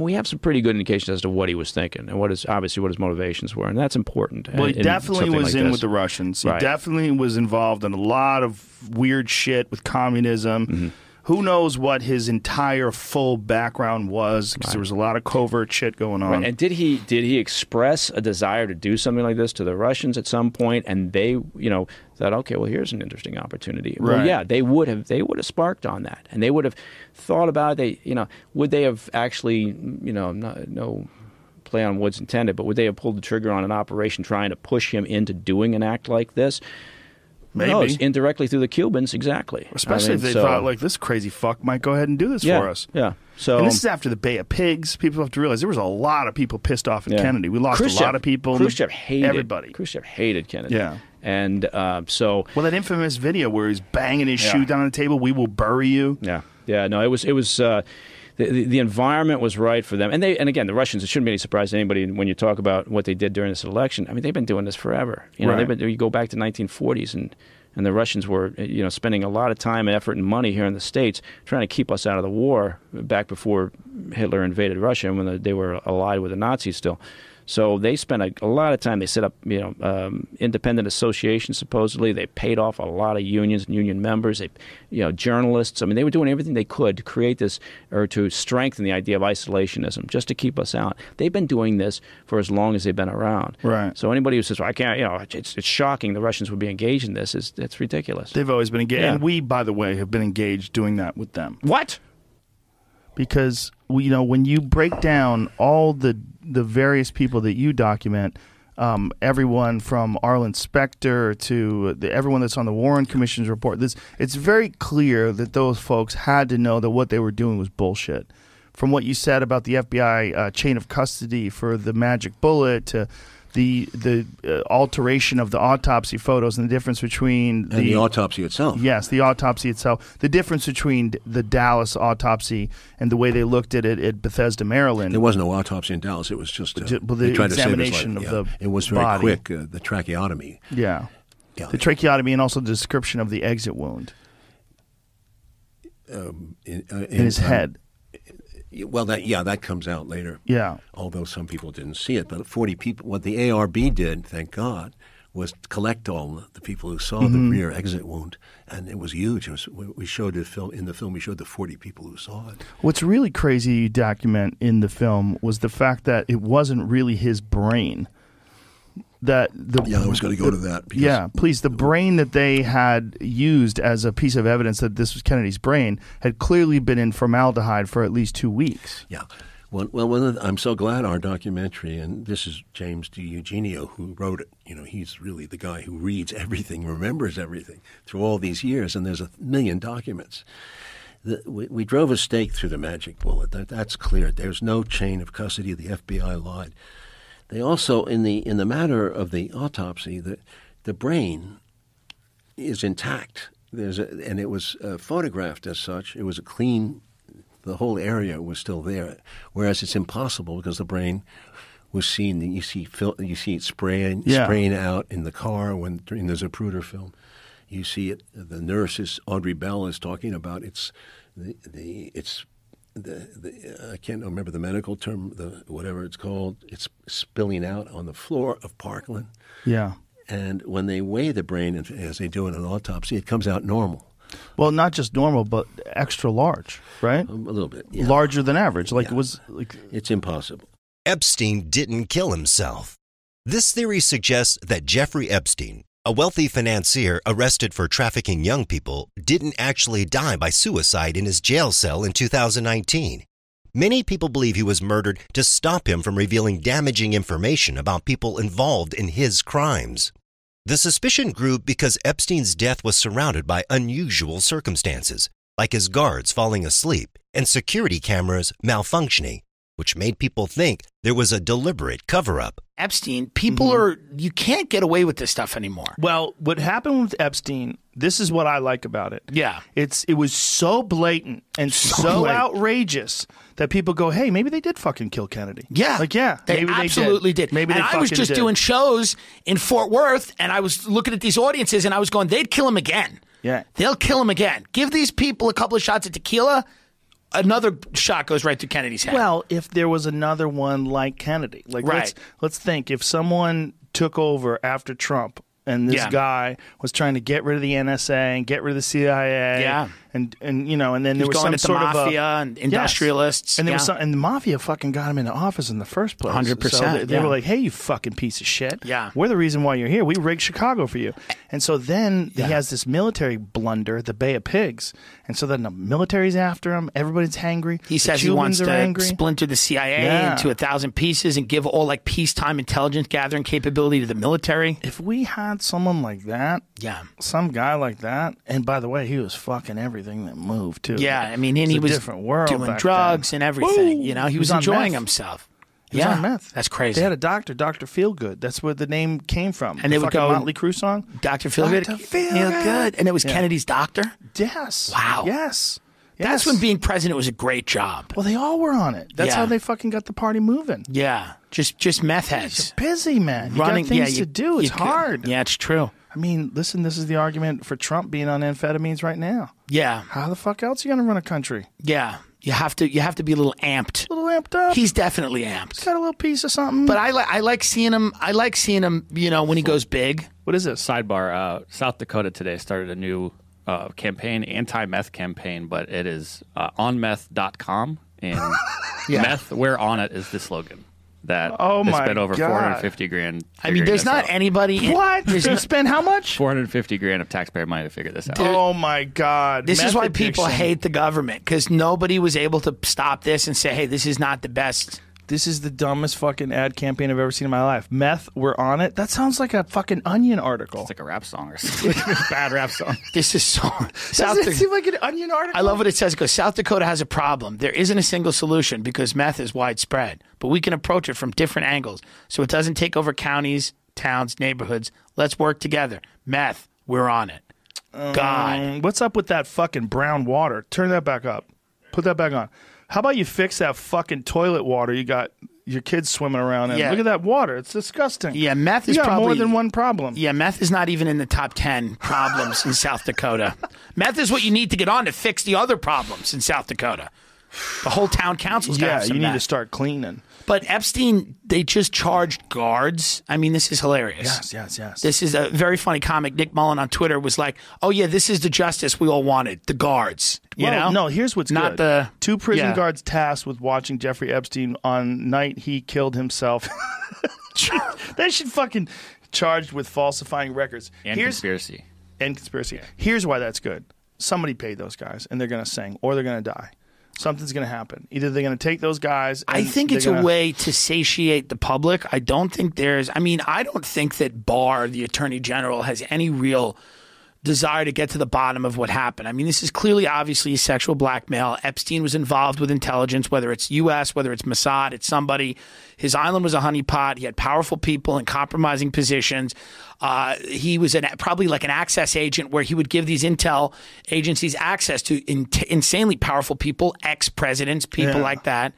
we have some pretty good indications as to what he was thinking and what is obviously what his motivations were, and that's important. Well, he in- in definitely was like in this. with the Russians. He Right. definitely was involved in a lot of weird shit with communism. Mm-hmm. Who knows what his entire full background was? Because there was a lot of covert shit going on. Right. And did he did he express a desire to do something like this to the Russians at some point? And they, you know, thought, okay, well, here's an interesting opportunity. Well, yeah, they would have they would have sparked on that, and they would have thought about it. They, you know, would they have actually, you know, not, no play on words intended, but would they have pulled the trigger on an operation trying to push him into doing an act like this? Maybe. knows? indirectly through the Cubans, exactly. I Especially mean, if they so- thought like this crazy fuck might go ahead and do this yeah, for us. Yeah. So and this is after the Bay of Pigs. People have to realize there was a lot of people pissed off at Yeah. Kennedy. We lost Khrushchev, a lot of people. Khrushchev hated everybody. Khrushchev hated Kennedy. Yeah. And uh, so, Well, that infamous video where he's banging his Yeah. shoe down on the table, we will bury you. yeah, yeah, no, it was it was. Uh, the, the, environment was right for them, and they and again the Russians. It shouldn't be any surprise to anybody when you talk about what they did during this election. I mean, they've been doing this forever. You know, Right. they've been. You go back to 1940s, and and the Russians were you know spending a lot of time, and effort, and money here in the states trying to keep us out of the war back before Hitler invaded Russia and when they were allied with the Nazis still. So they spent a, a lot of time. They set up, you know, um, independent associations. Supposedly, they paid off a lot of unions and union members. They, you know, journalists. I mean, they were doing everything they could to create this or to strengthen the idea of isolationism, just to keep us out. They've been doing this for as long as they've been around. Right. So anybody who says, well, "I can't," you know, it's it's shocking the Russians would be engaged in this. Is it's ridiculous. They've always been engaged. Yeah. And we, by the way, have been engaged doing that with them. What? Because, you know, when you break down all the, the various people that you document, um, everyone from Arlen Specter to the, everyone that's on the Warren Commission's report, this, it's very clear that those folks had to know that what they were doing was bullshit. From what you said about the FBI uh, chain of custody for the magic bullet to the the uh, alteration of the autopsy photos and the difference between And the autopsy itself. Yes, the autopsy itself. The difference between the Dallas autopsy and the way they looked at it at Bethesda, Maryland. There was no autopsy in Dallas. It was just uh, Ju- well, they the tried to save his examination of Yeah. the It was very body. quick. Uh, the tracheotomy. Yeah. Yeah. The tracheotomy and also the description of the exit wound Um, in, uh, in his um, head. Well, that yeah, that comes out later. Yeah. Although some people didn't see it, but forty people. What the ARB did, thank God, was collect all the people who saw Mhm. the rear exit wound, and it was huge. It was, we we showed it film in the film. We showed the forty people who saw it. What's really crazy you document in the film was the fact that it wasn't really his brain. That the Yeah, I was gonna go to that because- yeah, please. The brain that they had used as a piece of evidence that this was Kennedy's brain had clearly been in formaldehyde for at least two weeks. Yeah. Well, well, the- I'm so glad our documentary, and this is James DiEugenio who wrote it. You know, he's really the guy who reads everything, remembers everything through all these years, and there's a million documents. The, we, we drove a stake through the magic bullet. That, that's clear. There's no chain of custody. Of the FBI lied. They also, in the in the matter of the autopsy, the the brain is intact. There's a, and it was uh, photographed as such. It was a clean. The whole area was still there, whereas it's impossible because the brain was seen. You see, fil- you see it spraying Yeah. spraying out in the car when in the Zapruder film. You see it. The nurse is Audrey Bell is talking about it's the, the it's the, the uh, I can't remember the medical term the whatever it's called. It's spilling out on the floor of Parkland. Yeah. And when they weigh the brain, as they do in an autopsy, it comes out normal. Well, not just normal, but extra large, right? Um, a little bit, yeah. larger than average. Like it was like It's impossible. Epstein didn't kill himself. This theory suggests that Jeffrey Epstein, a wealthy financier arrested for trafficking young people, didn't actually die by suicide in his jail cell in 2019. Many people believe he was murdered to stop him from revealing damaging information about people involved in his crimes. The suspicion grew because Epstein's death was surrounded by unusual circumstances, like his guards falling asleep and security cameras malfunctioning, which made people think there was a deliberate cover up. Epstein, people mm-hmm. are you can't get away with this stuff anymore. Well, what happened with Epstein, this is what I like about it. Yeah. It's it was so blatant and so, So blatant. outrageous that people go, "Hey, maybe they did fucking kill Kennedy." Yeah, Like, yeah, they maybe absolutely they did. Maybe and they I was just did. doing shows in Fort Worth, and I was looking at these audiences, and I was going, "They'd kill him again. Yeah. They'll kill him again. Give these people a couple of shots of tequila, another shot goes right through Kennedy's head." Well, if there was another one like Kennedy, like let's let's think if someone took over after Trump and this Yeah. guy was trying to get rid of the NSA and get rid of the CIA, Yeah. And and you know, and then there was was some sort of mafia and Yes. industrialists, and there was some, and the mafia fucking got him into office in the first place. 100%, So they, they yeah. were like, "Hey, you fucking piece of shit! Yeah. we're the reason why you're here. We rigged Chicago for you." And so then he has this military blunder, the Bay of Pigs, and so then the military's after him. Everybody's hangry. He The says he wants to angry. splinter the CIA Yeah. into a thousand pieces and give all like peacetime intelligence gathering capability to the military. if we had someone like that, Yeah. some guy like that, and by the way, he was fucking everything that moved too. Yeah, I mean, and he a was different world doing drugs then. and everything. Woo! You know, he, He was, was enjoying himself. He was Yeah, on meth. that's crazy. They had a doctor, Doctor Feelgood. That's where the name came from. And the they would go- Motley Crue song. Dr. Feelgood. Feel Feelgood. good. And it was Yeah. Kennedy's doctor. Yes. Wow. Yes. That's Yes. when being president was a great job. Well, they all were on it. That's Yeah. how they fucking got the party moving. Yeah. Just just meth heads. Busy man. You Running got things yeah, you- to do. It's you could- hard. Yeah, it's true. I mean, listen. This is the argument for Trump being on amphetamines right now. Yeah. How the fuck else you gonna run a country? Yeah. You have to you have to be a little amped. A little amped up. He's definitely amped. got a little piece of something. But I like I like seeing him I like seeing him, you know, when he goes big. what is this? Sidebar: uh, South Dakota today started a new uh, campaign, anti-meth campaign, but it is uh, onmeth.com and meth. We're on it is the slogan that Oh they my spent over God. 450 grand. I mean, there's not anybody in- What? you spend how much? 450 grand of taxpayer money to figure this out. Oh my god! This is Meth why people addiction. hate the government because nobody was able to stop this and say, "Hey, this is not the best." This is the dumbest fucking ad campaign I've ever seen in my life. Meth, we're on it. That sounds like a fucking Onion article. It's like a rap song or something. Bad rap song. This is so. South Doesn't it Dakota- seem like an Onion article? I love what it says. It goes, South Dakota has a problem. There isn't a single solution because meth is widespread, but we can approach it from different angles so it doesn't take over counties, towns, neighborhoods. Let's work together. Meth, we're on it. God. Um, what's up with that fucking brown water? Turn that back up. Put that back on. How about you fix that fucking toilet water you got your kids swimming around in? Yeah. Look at that water. It's disgusting. Yeah, meth You is got probably more than one problem. Yeah, meth is not even in the top 10 problems in South Dakota. Meth is what you need to get on to fix the other problems in South Dakota. The whole town council's got to Yeah, you need meth. to start cleaning. But Epstein, they just charged guards. I mean, this is hilarious. Yes, yes, yes. This is a very funny comic. Nick Mullen on Twitter was like, "Oh yeah, this is the justice we all wanted: the guards." You Well, know, no. Here's what's not good. the two prison yeah. guards tasked with watching Jeffrey Epstein on night he killed himself. they should fucking charged with falsifying records And Here's conspiracy. and conspiracy. Here's why that's good. Somebody paid those guys, and they're going to sing, or they're going to die. Something's going to happen. Either they're going to take those guys. I think it's gonna- a way to satiate the public. I don't think there's. I mean, I don't think that Barr, the Attorney General, has any real desire to get to the bottom of what happened. I mean, this is clearly, obviously, sexual blackmail. Epstein was involved with intelligence, whether it's U.S., whether it's Mossad, it's somebody. His island was a honeypot. He had powerful people in compromising positions. Uh, he was an, probably like an access agent where he would give these intel agencies access to in, insanely powerful people, ex presidents, people Yeah. like that.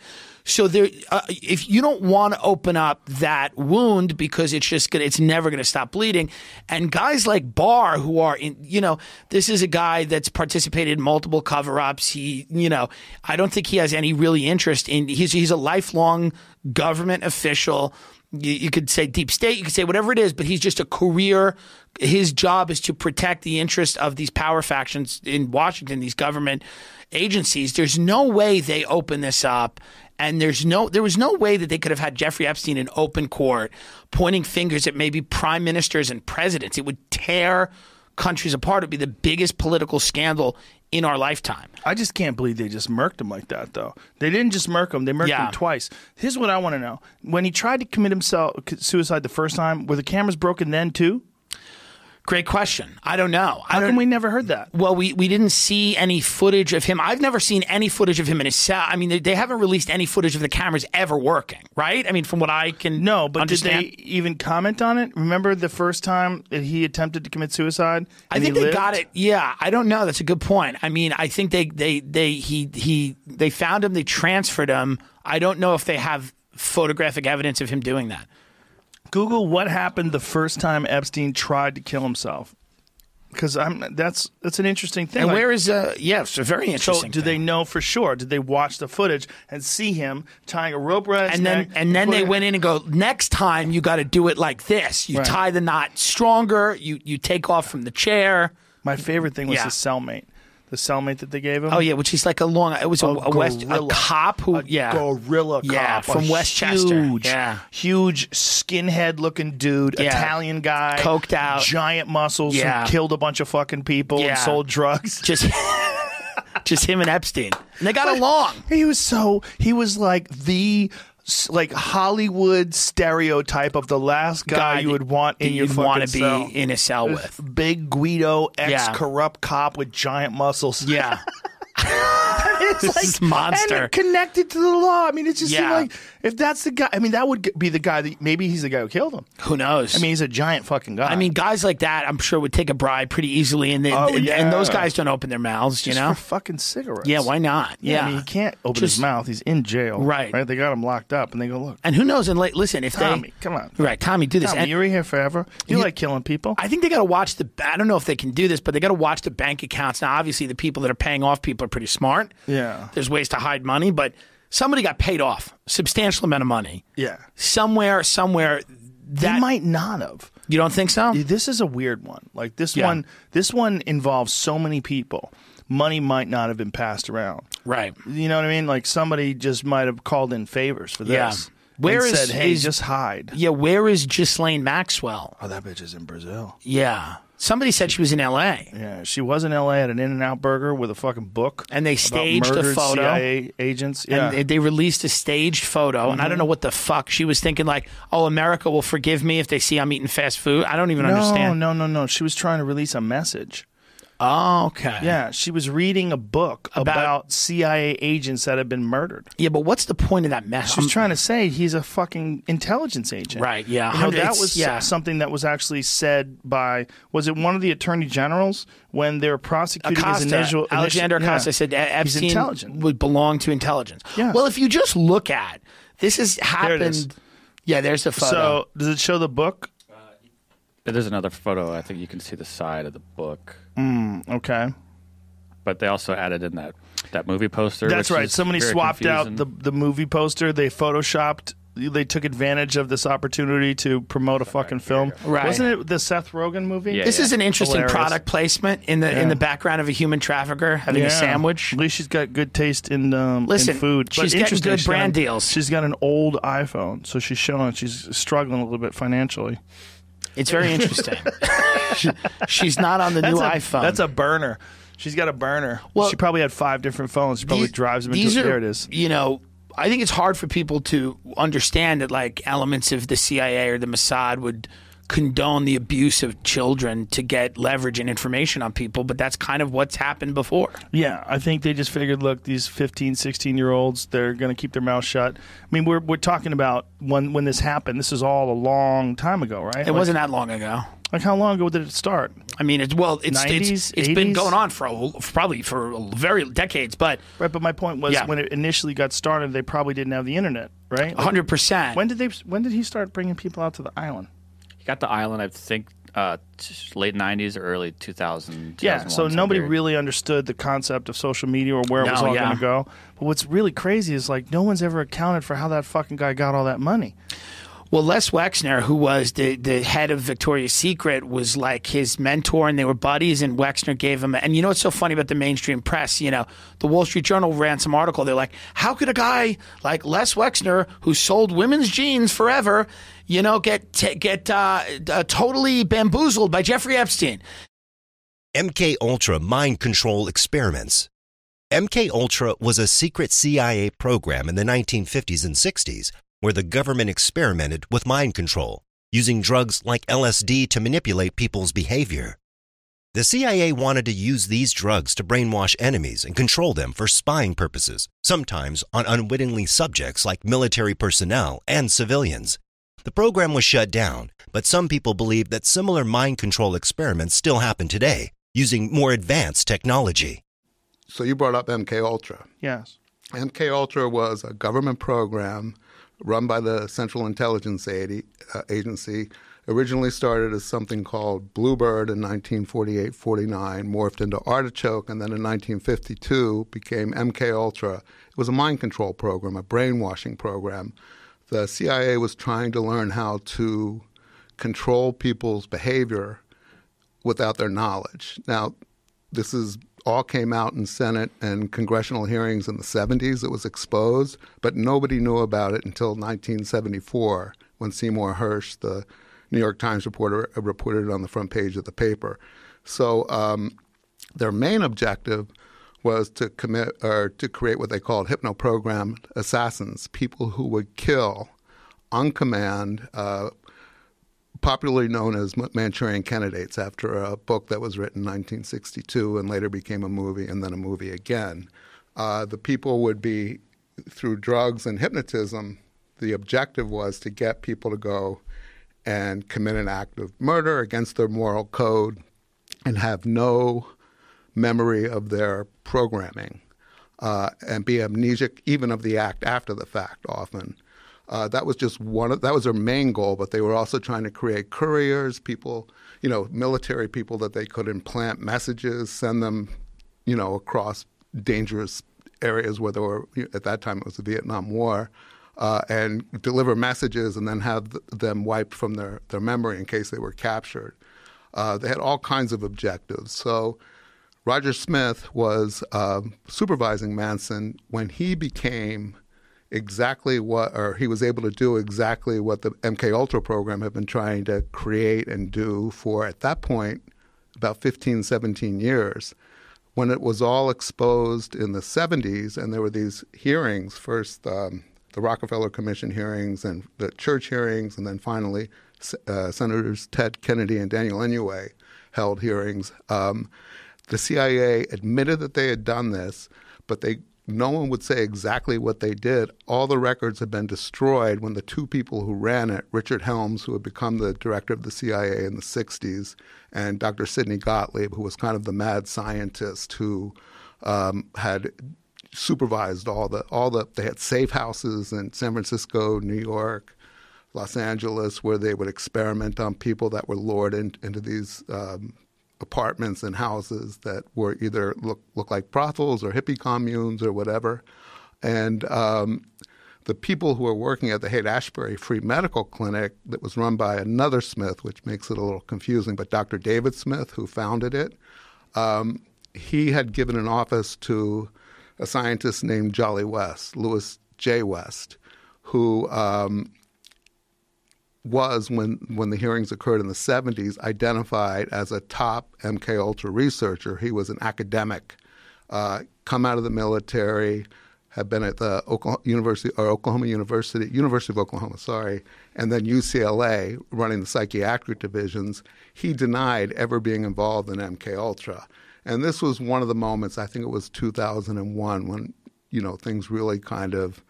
So there, uh, if you don't want to open up that wound because it's just gonna, it's never going to stop bleeding. And guys like Barr, who are in, you know, this is a guy that's participated in multiple cover-ups. He, you know, I don't think he has any really interest in. He's he's a lifelong government official. You, you could say deep state, you could say whatever it is, but he's just a career. His job is to protect the interest of these power factions in Washington, these government agencies. There's no way they open this up. And there's no, there was no way that they could have had Jeffrey Epstein in open court pointing fingers at maybe prime ministers and presidents. It would tear countries apart. It would be the biggest political scandal in our lifetime. I just can't believe they just murked him like that, though. They didn't just murk him; they murked Yeah. him twice. Here's what I want to know: When he tried to commit himself suicide the first time, were the cameras broken then too? Great question. I don't know. I How come we never heard that? Well, we, we didn't see any footage of him. I've never seen any footage of him in his cell. I mean, they, they haven't released any footage of the cameras ever working, right? I mean, from what I can No, but understand. did they even comment on it? Remember the first time that he attempted to commit suicide? I think he they lived? got it. Yeah, I don't know. That's a good point. I mean, I think they they they he he they found him. They transferred him. I don't know if they have photographic evidence of him doing that. Google what happened the first time Epstein tried to kill himself. Because I'm that's that's an interesting thing. And Like, where is uh? Yeah, it's a very so interesting. do they know for sure? Did they watch the footage and see him tying a rope around his and then neck and then they went in and go next time you got to do it like this you Right. tie the knot stronger you you take off from the chair My favorite thing was Yeah. his cellmate, the cellmate that they gave him. oh yeah which is like a long it was a, a, west a cop who a yeah gorilla Yeah, cop from Westchester. Huge, Yeah. huge skinhead looking dude, Yeah. Italian guy, Coked out. giant muscles, Yeah. who killed a bunch of fucking people Yeah. and sold drugs. just just him and Epstein and they got along He was so he was like the like Hollywood stereotype of the last guy, you would want in your you'd wanna be cell. in a cell with Big Guido, ex corrupt cop with giant muscles. yeah This like is monster. and connected to the law. I mean, it's just Yeah. like if that's the guy. I mean, that would be the guy that maybe he's the guy who killed him. Who knows? I mean, he's a giant fucking guy. I mean, guys like that, I'm sure would take a bribe pretty easily, and they, Oh, yeah. and those guys don't open their mouths, you just know. for fucking cigarettes. Yeah, why not? Yeah, Yeah, I mean, he can't open Just- his mouth. He's in jail. Right. Right. They got him locked up, and they go, look, And who knows? And like, listen, if Tommy, they come on, right, Tommy, do this. Tommy, And- you were here forever. You Yeah. like killing people. I think they got to watch the. I don't know if they can do this, but they got to watch the bank accounts. Now, obviously, the people that are paying off people are pretty smart. Yeah. There's ways to hide money, but somebody got paid off substantial amount of money Yeah. somewhere. Somewhere They that might not have. you don't think so? This is a weird one. Like this Yeah. one. This one involves so many people. Money might not have been passed around. Right. You know what I mean? Like somebody just might have called in favors for this. Yeah. Where is- said, "Hey, is- just hide." Yeah. Where is Ghislaine Maxwell? Oh, that bitch is in Brazil. Yeah. Somebody said she was in L.A. Yeah, she was in L.A. at an In-N-Out Burger with a fucking book, And they about staged a murdered photo. CIA agents. Yeah, And they- they released a staged photo, and I don't mhm. know what the fuck she was thinking. Like, oh, America will forgive me if they see I'm eating fast food. I don't even understand. no, understand. no, no, no. She was trying to release a message. Oh, okay. Yeah, she was reading a book About- about, CIA agents that had been murdered. Yeah, but what's the point of that message? She was trying to say he's a fucking intelligence agent. Right, yeah. You know, that was yeah. something that was actually said by was it one of the attorney generals when they were prosecuting Acosta, his initial Alexander initial- Acosta yeah. said Epstein would belong to intelligence. Yeah. Well, if you just look at this, has There it happened. is. Yeah, there's the photo. So does it show the book? There's another photo. I think you can see the side of the book, Okay, but they also added in that that movie poster. that's which right. is Somebody very swapped out the the movie poster. They photoshopped. They took advantage of this opportunity to promote a fucking film. Right. Wasn't it the Seth Rogen movie? Yeah, this is an interesting Hilarious. product placement in the in the background of a human trafficker having Yeah. a sandwich. At least she's got good taste in, um, Listen, in food. But she's getting interesting, good she's got brand deals. She's got an old iPhone, so she's showing she's struggling a little bit financially. It's very interesting. She- she's not on the new a, iPhone. That's a burner. She's got a burner. Well, she probably had five different phones. She probably These- drives them these into. are, there it is. You know, I think it's hard for people to understand that like elements of the CIA or the Mossad would condone the abuse of children to get leverage and information on people, but that's kind of what's happened before. Yeah, I think they just figured, look, these 15, 16 year olds, they're going to keep their mouth shut. I mean, we're we're talking about when when this happened. This is all a long time ago, right? It wasn't that long ago. like how long ago did it start? I mean, it's well, it's 90s, it's, it's been going on for a, probably for a very decades, but Right, but my point was Yeah. when it initially got started, they probably didn't have the internet, right? Like, 100. percent When did they? When did he start bringing people out to the island? He got the island, I think, uh, t- late '90s or early 2000s. Yeah, so nobody period. really understood the concept of social media or where it was all yeah. going to go. But what's really crazy is like no one's ever accounted for how that fucking guy got all that money. Well, Les Wexner, who was the, the head of Victoria's Secret, was like his mentor, and they were buddies. And Wexner gave him. And you know what's so funny about the mainstream press? You know, the Wall Street Journal ran some article. They're like, "How could a guy like Les Wexner, who sold women's jeans forever, you know, get t- get uh, uh, totally bamboozled by Jeffrey Epstein?" MK Ultra mind control experiments. MK Ultra was a secret CIA program in the 1950s and 60s where the government experimented with mind control, using drugs like LSD to manipulate people's behavior. The CIA wanted to use these drugs to brainwash enemies and control them for spying purposes, sometimes on unwittingly subjects like military personnel and civilians. The program was shut down, but some people believe that similar mind control experiments still happen today, using more advanced technology. So you brought up MK Ultra. Yes. MK Ultra was a government program run by the Central Intelligence Adi- uh, Agency. Originally started as something called Bluebird in 1948-49, morphed into Artichoke, and then in 1952 became MK Ultra. It was a mind control program, a brainwashing program. The CIA was trying to learn how to control people's behavior without their knowledge. Now, this is all came out in Senate and congressional hearings in the 70s. It was exposed, but nobody knew about it until 1974 when Seymour Hersh, the New York Times reporter, reported it on the front page of the paper. So um, their main objective was to commit or to create what they called hypno-programmed assassins, people who would kill on command uh, popularly known as Manchurian Candidates after a book that was written in 1962 and later became a movie and then a movie again. Uh, the people would be through drugs and hypnotism. The objective was to get people to go and commit an act of murder against their moral code and have no memory of their programming uh, and be amnesic even of the act after the fact often. Uh, that was just one of, that was their main goal, but they were also trying to create couriers, people, you know, military people that they could implant messages, send them, you know, across dangerous areas where there were at that time it was the Vietnam War, uh, and deliver messages and then have th- them wiped from their, their memory in case they were captured. Uh, they had all kinds of objectives. So Roger Smith was uh, supervising Manson when he became exactly what, or he was able to do exactly what the MK Ultra program had been trying to create and do for at that point about 15, 17 years. When it was all exposed in the 70s, and there were these hearings, first um, the Rockefeller Commission hearings and the church hearings, and then finally uh, Senators Ted Kennedy and Daniel Inouye held hearings. Um, the CIA admitted that they had done this, but they no one would say exactly what they did. All the records had been destroyed when the two people who ran it, Richard Helms, who had become the director of the CIA in the 60s, and Dr. Sidney Gottlieb, who was kind of the mad scientist who um, had supervised all the all the they had safe houses in San Francisco, New York, Los Angeles, where they would experiment on people that were lured in, into these um, apartments and houses that were either look look like brothels or hippie communes or whatever, and um, the people who were working at the Haight Ashbury Free Medical Clinic that was run by another Smith, which makes it a little confusing, but Dr. David Smith, who founded it, um, he had given an office to a scientist named Jolly West, Louis J. West, who um, was when when the hearings occurred in the 70s identified as a top MK Ultra researcher. He was an academic, uh, come out of the military, had been at the Oklahoma University or Oklahoma University, University of Oklahoma, sorry, and then UCLA running the psychiatric divisions. He denied ever being involved in MK Ultra. And this was one of the moments, I think it was 2001, when, you know, things really kind of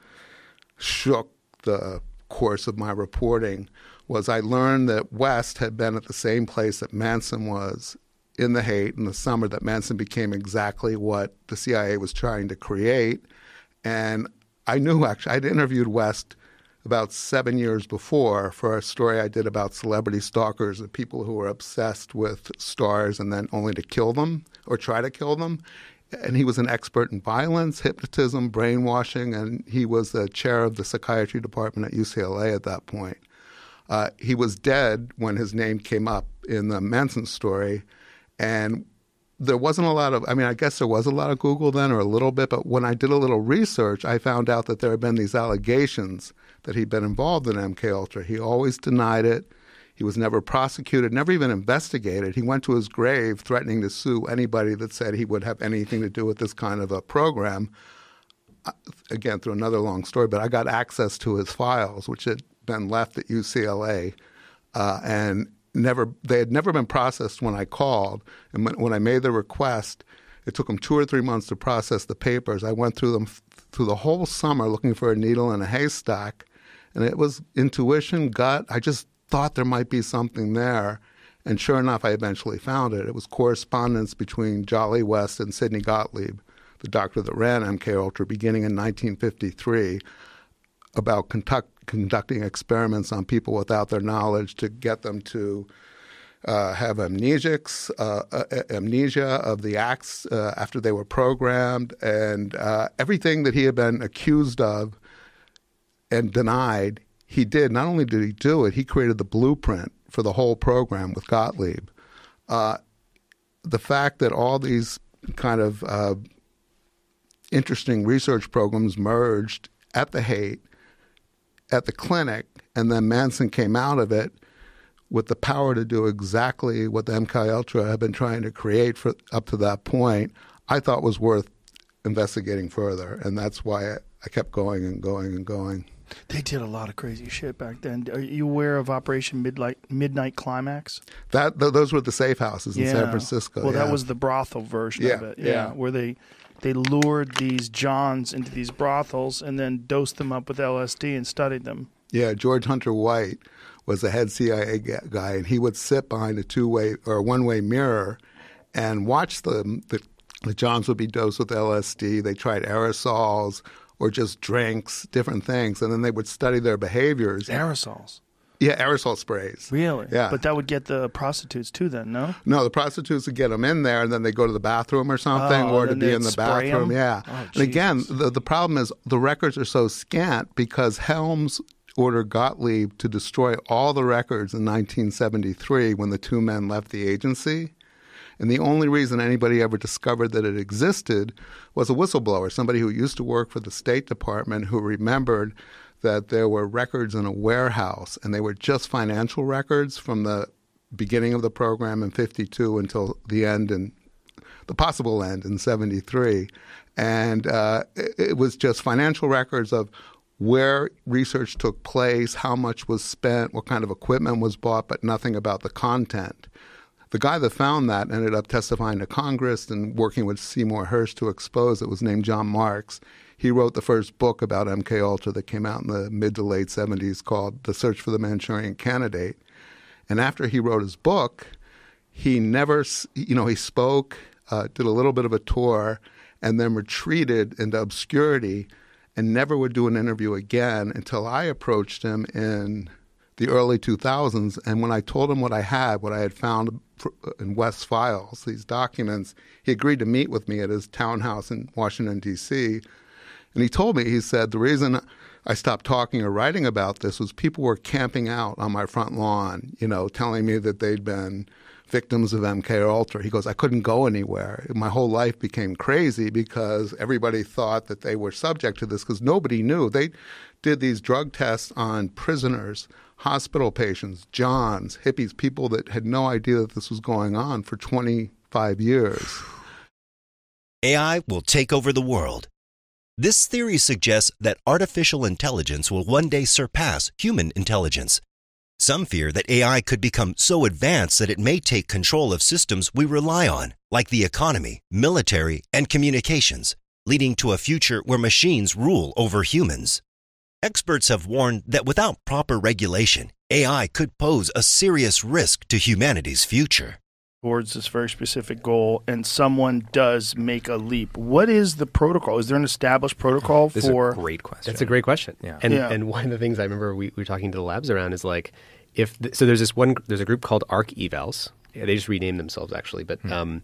shook the course of my reporting was I learned that West had been at the same place that Manson was in the Haight in the summer that Manson became exactly what the CIA was trying to create. And I knew actually, I'd interviewed West about seven years before for a story I did about celebrity stalkers and people who were obsessed with stars and then only to kill them or try to kill them. And he was an expert in violence, hypnotism, brainwashing, and he was the chair of the psychiatry department at UCLA at that point. Uh, he was dead when his name came up in the Manson story, and there wasn't a lot of, I mean, I guess there was a lot of Google then or a little bit, but when I did a little research, I found out that there had been these allegations that he'd been involved in MK Ultra. He always denied it. He was never prosecuted, never even investigated. He went to his grave threatening to sue anybody that said he would have anything to do with this kind of a program. Uh, again, through another long story, but I got access to his files, which had been left at UCLA, uh, and never they had never been processed when I called. And when, when I made the request, it took them two or three months to process the papers. I went through them f- through the whole summer looking for a needle in a haystack, and it was intuition, gut. I just thought there might be something there. And sure enough, I eventually found it. It was correspondence between Jolly West and Sidney Gottlieb, the doctor that ran MK Ultra, beginning in 1953, about conduct, conducting experiments on people without their knowledge to get them to uh, have amnesics, uh, uh, amnesia of the acts uh, after they were programmed, and uh, everything that he had been accused of and denied, he did. Not only did he do it, he created the blueprint for the whole program with Gottlieb. Uh, the fact that all these kind of uh, interesting research programs merged at the Haight, at the clinic, and then Manson came out of it with the power to do exactly what the MK Ultra had been trying to create for up to that point, I thought was worth investigating further, and that's why I, I kept going and going and going. They did a lot of crazy shit back then. Are you aware of Operation Midnight Midnight Climax? That th- those were the safe houses in San Francisco. Well, yeah. that was the brothel version Yeah, of it. yeah. where they they lured these Johns into these brothels and then dosed them up with LSD and studied them. Yeah, George Hunter White was the head CIA guy, and he would sit behind a two-way or one-way mirror and watch the, the the Johns would be dosed with LSD. They tried aerosols or just drinks, different things, and then they would study their behaviors. Aerosols. Yeah, aerosol sprays. Really? Yeah. But that would get the prostitutes too. Then no. No, the prostitutes would get them in there, and then they go to the bathroom or something, Oh, or to be in the bathroom. Yeah. Oh, and again, the the problem is the records are so scant because Helms ordered Gottlieb to destroy all the records in 1973 when the two men left the agency. And the only reason anybody ever discovered that it existed was a whistleblower, somebody who used to work for the State Department who remembered that there were records in a warehouse and they were just financial records from the beginning of the program in 52 until the end in the possible end in 73 and uh, it, it was just financial records of where research took place how much was spent what kind of equipment was bought but nothing about the content the guy that found that ended up testifying to Congress and working with Seymour Hersh to expose it was named John Marks. He wrote the first book about MK Ultra that came out in the mid to late 70s called The Search for the Manchurian Candidate. And after he wrote his book, he never, you know, he spoke, uh, did a little bit of a tour, and then retreated into obscurity and never would do an interview again until I approached him in the early 2000s. And when I told him what I had, what I had found in West files, these documents, he agreed to meet with me at his townhouse in Washington, D.C. And he told me, he said, the reason I stopped talking or writing about this was people were camping out on my front lawn, you know, telling me that they'd been victims of MK Ultra. He goes, I couldn't go anywhere. My whole life became crazy because everybody thought that they were subject to this because nobody knew. They did these drug tests on prisoners, hospital patients, Johns, hippies, people that had no idea that this was going on for 25 years. AI will take over the world. This theory suggests that artificial intelligence will one day surpass human intelligence. Some fear that AI could become so advanced that it may take control of systems we rely on, like the economy, military, and communications, leading to a future where machines rule over humans. Experts have warned that without proper regulation, AI could pose a serious risk to humanity's future. towards this very specific goal and someone does make a leap, what is the protocol? Is there an established protocol This for is a great question. That's a great question. Yeah. And Yeah. and one of the things I remember we, we were talking to the labs around is like if th- so there's this one there's a group called Arc Evals. Yeah, they just renamed themselves actually, but um,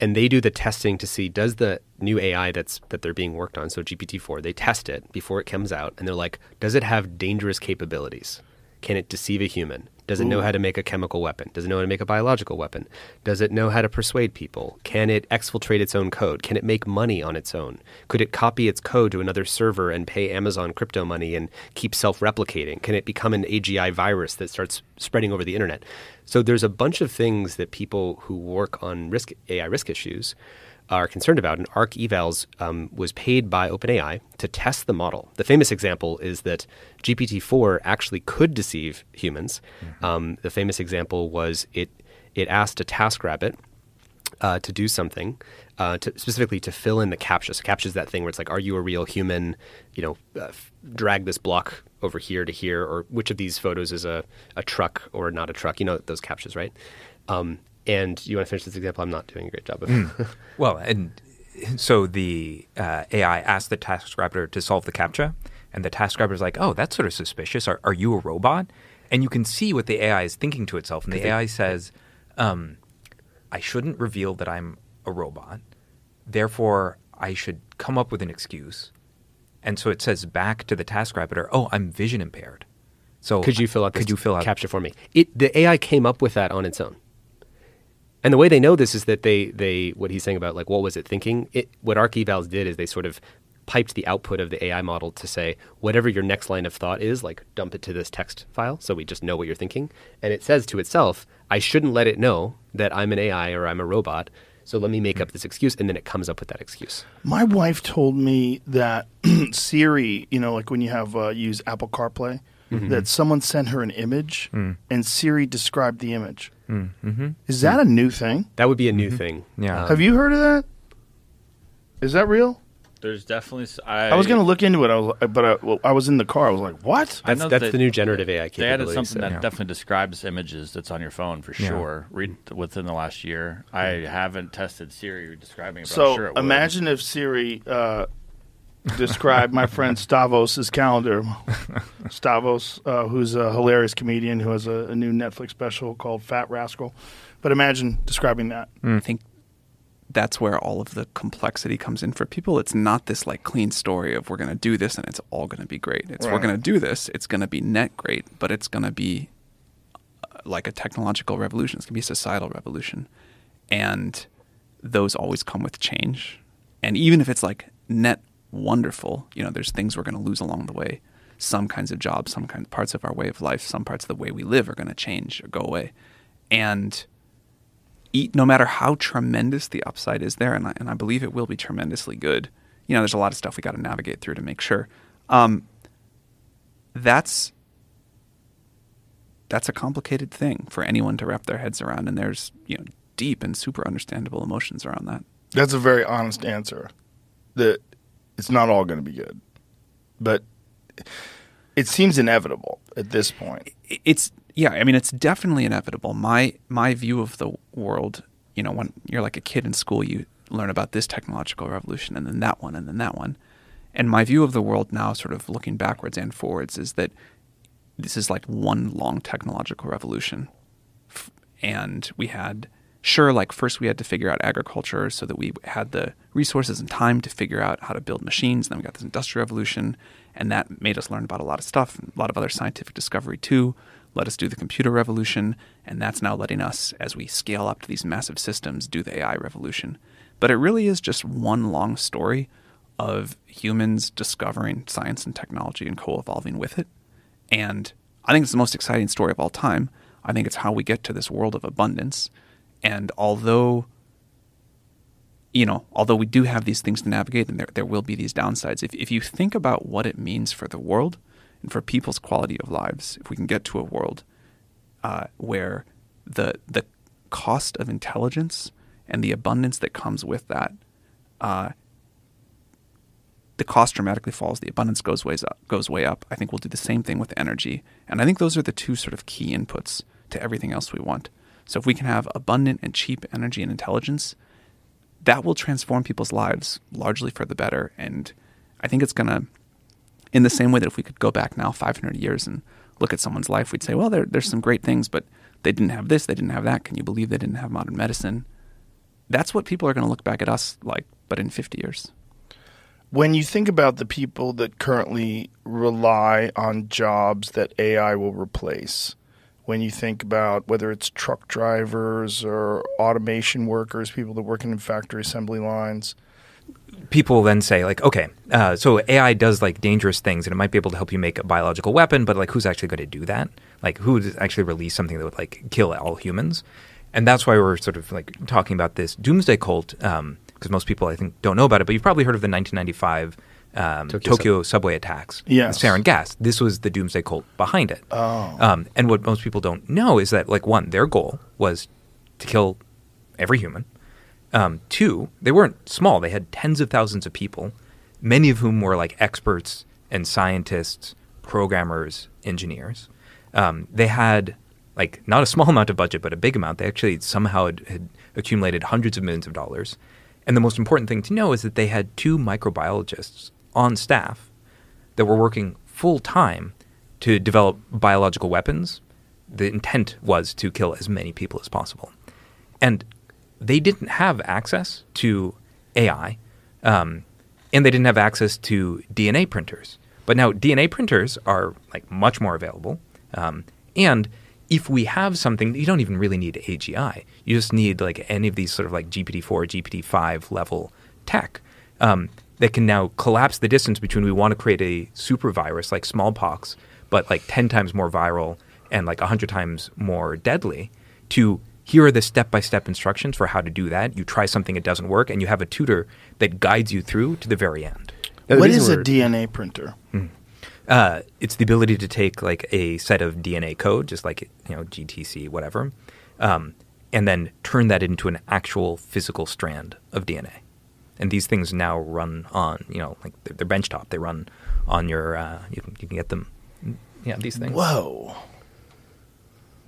and they do the testing to see does the new AI that's that they're being worked on, so GPT-4, they test it before it comes out, and they're like, does it have dangerous capabilities? Can it deceive a human? Does it know how to make a chemical weapon? Does it know how to make a biological weapon? Does it know how to persuade people? Can it exfiltrate its own code? Can it make money on its own? Could it copy its code to another server and pay Amazon crypto money and keep self replicating? Can it become an AGI virus that starts spreading over the internet? So there's a bunch of things that people who work on risk AI risk issues are concerned about. And Arc Evals um, was paid by OpenAI to test the model. The famous example is that GPT-4 actually could deceive humans. Um, the famous example was it it asked a TaskRabbit uh, to do something, uh, to, specifically to fill in the captcha. So captcha is that thing where it's like, are you a real human? You know, uh, f- drag this block over here to here, or which of these photos is a, a truck or not a truck? You know those captchas, right? Um, and you want to finish this example? I'm not doing a great job of. Mm. well, and so the uh, AI asked the TaskRabbit to solve the captcha, and the TaskRabbit is like, "Oh, that's sort of suspicious. Are, are you a robot?" And you can see what the AI is thinking to itself, and the AI says, um, "I shouldn't reveal that I'm a robot. Therefore, I should come up with an excuse." And so it says back to the TaskRabbit, "Oh, I'm vision impaired." So could you fill out Could this you fill out captcha for me? It, the AI came up with that on its own. And the way they know this is that they, they what he's saying about like what was it thinking? It, what ArcEvals did is they sort of piped the output of the AI model to say whatever your next line of thought is, like dump it to this text file, so we just know what you're thinking. And it says to itself, I shouldn't let it know that I'm an AI or I'm a robot. So let me make up this excuse, and then it comes up with that excuse. My wife told me that Siri, you know, like when you have uh, use Apple CarPlay, Mm-hmm. Mhm. that someone sent her an image Mm. and Siri described the image. Mm, mm-hmm. Is that a new thing? That would be a new thing. Yeah. have you heard of that? Is that real? There's definitely. I was going to look into it. I was, but I, well, I was in the car. I was like, "What?" That's that's that the new generative AI They added something so- that definitely describes images that's on your phone for Yeah. sure. Read within the last year. I haven't tested Siri describing it, but So I'm sure it would. imagine if Siri uh, described my friend Stavros' calendar. Stavros, uh, who's a hilarious comedian who has a, a new Netflix special called Fat Rascal. But imagine describing that. I think that's where all of the complexity comes in for people. It's not this like clean story of we're going to do this and it's all going to be great. It's we're going to do this. It's going to be net great, but it's going to be uh, like a technological revolution. It's going to be a societal revolution. And those always come with change. And even if it's like net wonderful, you know, there's things we're going to lose along the way. Some kinds of jobs, some kind parts of our way of life, some parts of the way we live are going to change or go away. And eat no matter how tremendous the upside is there, and I, and I believe it will be tremendously good. You know, there's a lot of stuff we got to navigate through to make sure. Um, that's that's a complicated thing for anyone to wrap their heads around, and there's you know deep and super understandable emotions around that. That's a very honest answer. That it's not all going to be good, but it seems inevitable at this point. It's yeah, I mean it's definitely inevitable. My my view of the world, you know, when you're like a kid in school, you learn about this technological revolution and then that one and then that one. And my view of the world now, sort of looking backwards and forwards, is that this is like one long technological revolution. And we had, sure, like first we had to figure out agriculture so that we had the resources and time to figure out how to build machines. And Then we got this industrial revolution, and that made us learn about a lot of stuff, a lot of other scientific discovery too. Let us do the computer revolution, and that's now letting us, as we scale up to these massive systems, do the AI revolution. But it really is just one long story of humans discovering science and technology and co evolving with it. And I think it's the most exciting story of all time. I think it's how we get to this world of abundance. And although, you know, although we do have these things to navigate and there, there will be these downsides, if, if you think about what it means for the world and for people's quality of lives, if we can get to a world uh, where the, the cost of intelligence and the abundance that comes with that uh, the cost dramatically falls, the abundance goes ways up, goes way up. I think we'll do the same thing with energy, and I think those are the two sort of key inputs to everything else we want. So if we can have abundant and cheap energy and intelligence, that will transform people's lives largely for the better. And I think it's gonna, in the same way that if we could go back now 500 years and look at someone's life, we'd say, well, there, there's some great things, but they didn't have this, they didn't have that. Can you believe they didn't have modern medicine? That's what people are going to look back at us like, but in 50 years. When you think about the people that currently rely on jobs that AI will replace, when you think about whether it's truck drivers or automation workers, people that work in factory assembly lines, people then say like okay uh, so ai does like dangerous things and it might be able to help you make a biological weapon but like who's actually going to do that? Like who would actually release something that would like kill all humans? And that's why we're sort of like talking about this doomsday cult because most people i think don't know about it but you've probably heard of the 1995 um, Tokyo Tokyo, subway attacks, Yes. sarin gas. This was the doomsday cult behind it. Oh. Um, and what most people don't know is that, like, one, their goal was to kill every human. Um, two, they weren't small. They had tens of thousands of people, many of whom were like experts and scientists, programmers, engineers. Um, they had like not a small amount of budget, but a big amount. They actually somehow had, had accumulated hundreds of millions of dollars. And the most important thing to know is that they had two microbiologists on staff that were working full time to develop biological weapons. The intent was to kill as many people as possible. And they didn't have access to AI, um, and they didn't have access to DNA printers. But now DNA printers are like much more available. Um, and if we have something, you don't even really need AGI. You just need like any of these sort of like GPT-4, GPT-5 level tech um, that can now collapse the distance between we want to create a super virus like smallpox, but like 10 times more viral and like 100 times more deadly to here are the step by step instructions for how to do that. You try something, it doesn't work, and you have a tutor that guides you through to the very end. What is a DNA printer? Uh, it's the ability to take like a set of DNA code, just like you know GTC, whatever, um, and then turn that into an actual physical strand of DNA. And these things now run on, you know, like they're, they're benchtop. They run on your. Uh, you can you can get them. Yeah, these things. Whoa.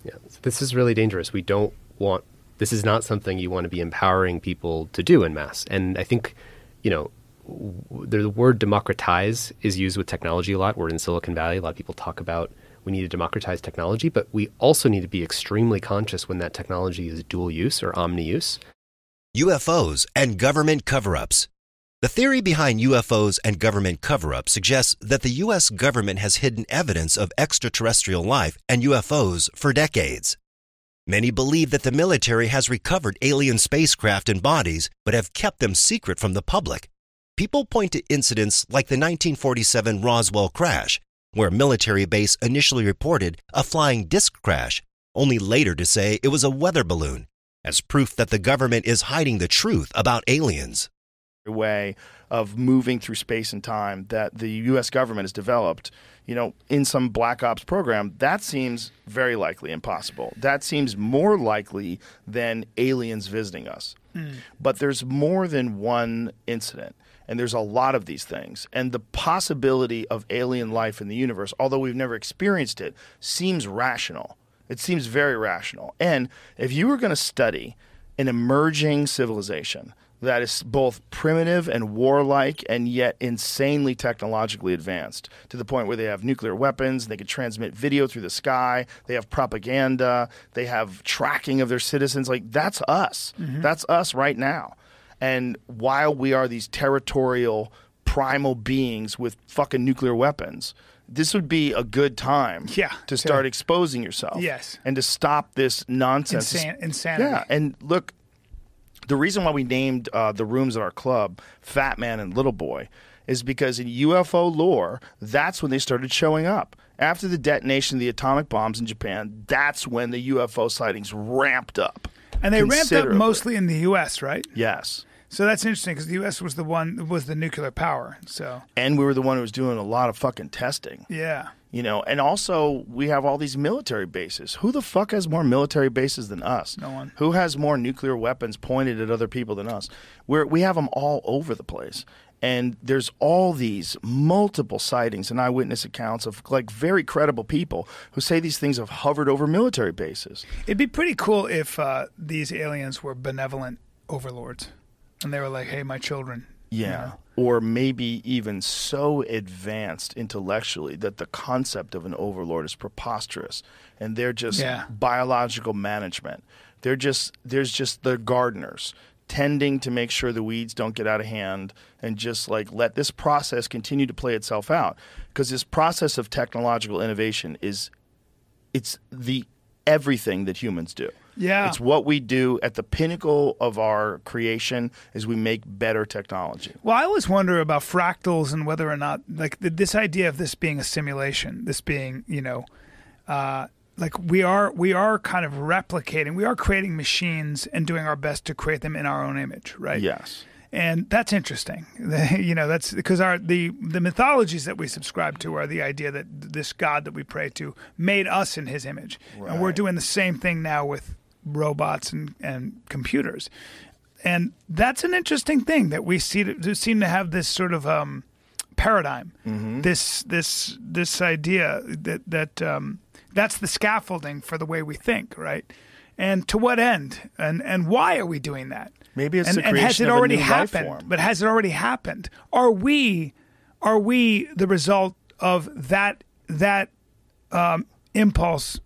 Yeah, this is really dangerous. We don't want. This is not something you want to be empowering people to do in mass. And I think, you know, the word democratize is used with technology a lot. We're in Silicon Valley. A lot of people talk about we need to democratize technology, but we also need to be extremely conscious when that technology is dual use or omni use. UFOs and government cover ups. The theory behind UFOs and government cover ups suggests that the U.S. government has hidden evidence of extraterrestrial life and UFOs for decades. Many believe that the military has recovered alien spacecraft and bodies, but have kept them secret from the public. People point to incidents like the 1947 Roswell crash, where a military base initially reported a flying disc crash, only later to say it was a weather balloon, as proof that the government is hiding the truth about aliens. way of moving through space and time that the U.S. government has developed, you know, in some black ops program, that seems very likely impossible. That seems more likely than aliens visiting us. Mm. But there's more than one incident. And there's a lot of these things. And the possibility of alien life in the universe, although we've never experienced it, seems rational. It seems very rational. And if you were going to study an emerging civilization that is both primitive and warlike and yet insanely technologically advanced to the point where they have nuclear weapons, they can transmit video through the sky, they have propaganda, they have tracking of their citizens. Like, that's us. Mhm. That's us right now. And while we are these territorial, primal beings with fucking nuclear weapons, this would be a good time Yeah, to to- start exposing yourself. Yes. And to stop this nonsense. Insan- insanity. Yeah. And look, the reason why we named uh, the rooms at our club Fat Man and Little Boy is because in UFO lore, that's when they started showing up. After the detonation of the atomic bombs in Japan, that's when the UFO sightings ramped up. And they ramped up mostly in the U.S., right? Yes. So that's interesting because the U.S. was the one was the nuclear power. So And we were the one who was doing a lot of fucking testing. yeah, You know, and also we have all these military bases. Who the fuck has more military bases than us? No one. Who has more nuclear weapons pointed at other people than us? We're, we have them all over the place. And there's all these multiple sightings and eyewitness accounts of like very credible people who say these things have hovered over military bases. it'd be pretty cool if uh, these aliens were benevolent overlords, and they were like, "Hey, my children." you Yeah. know? Or maybe even so advanced intellectually that the concept of an overlord is preposterous and they're just Yeah. biological management. They're just there's just the gardeners tending to make sure the weeds don't get out of hand and just like let this process continue to play itself out because this process of technological innovation is it's the everything that humans do. Yeah. It's what we do at the pinnacle of our creation is we make better technology. Well, I always wonder about fractals and whether or not, like, th- this idea of this being a simulation, this being, you know, uh, like we are, we are kind of replicating, we are creating machines and doing our best to create them in our own image, right? Yes. And that's interesting. you know, that's because our the the mythologies that we subscribe to are the idea that this God that we pray to made us in His image, and we're doing the same thing now with robots and and computers. And that's an interesting thing that we see to, seem to have this sort of um, paradigm, this this this idea that that um, that's the scaffolding for the way we think, right? And to what end? And and why are we doing that? Maybe it's and, the and has it of a already life happened? form. But has it already happened? Are we are we the result of that that um, impulse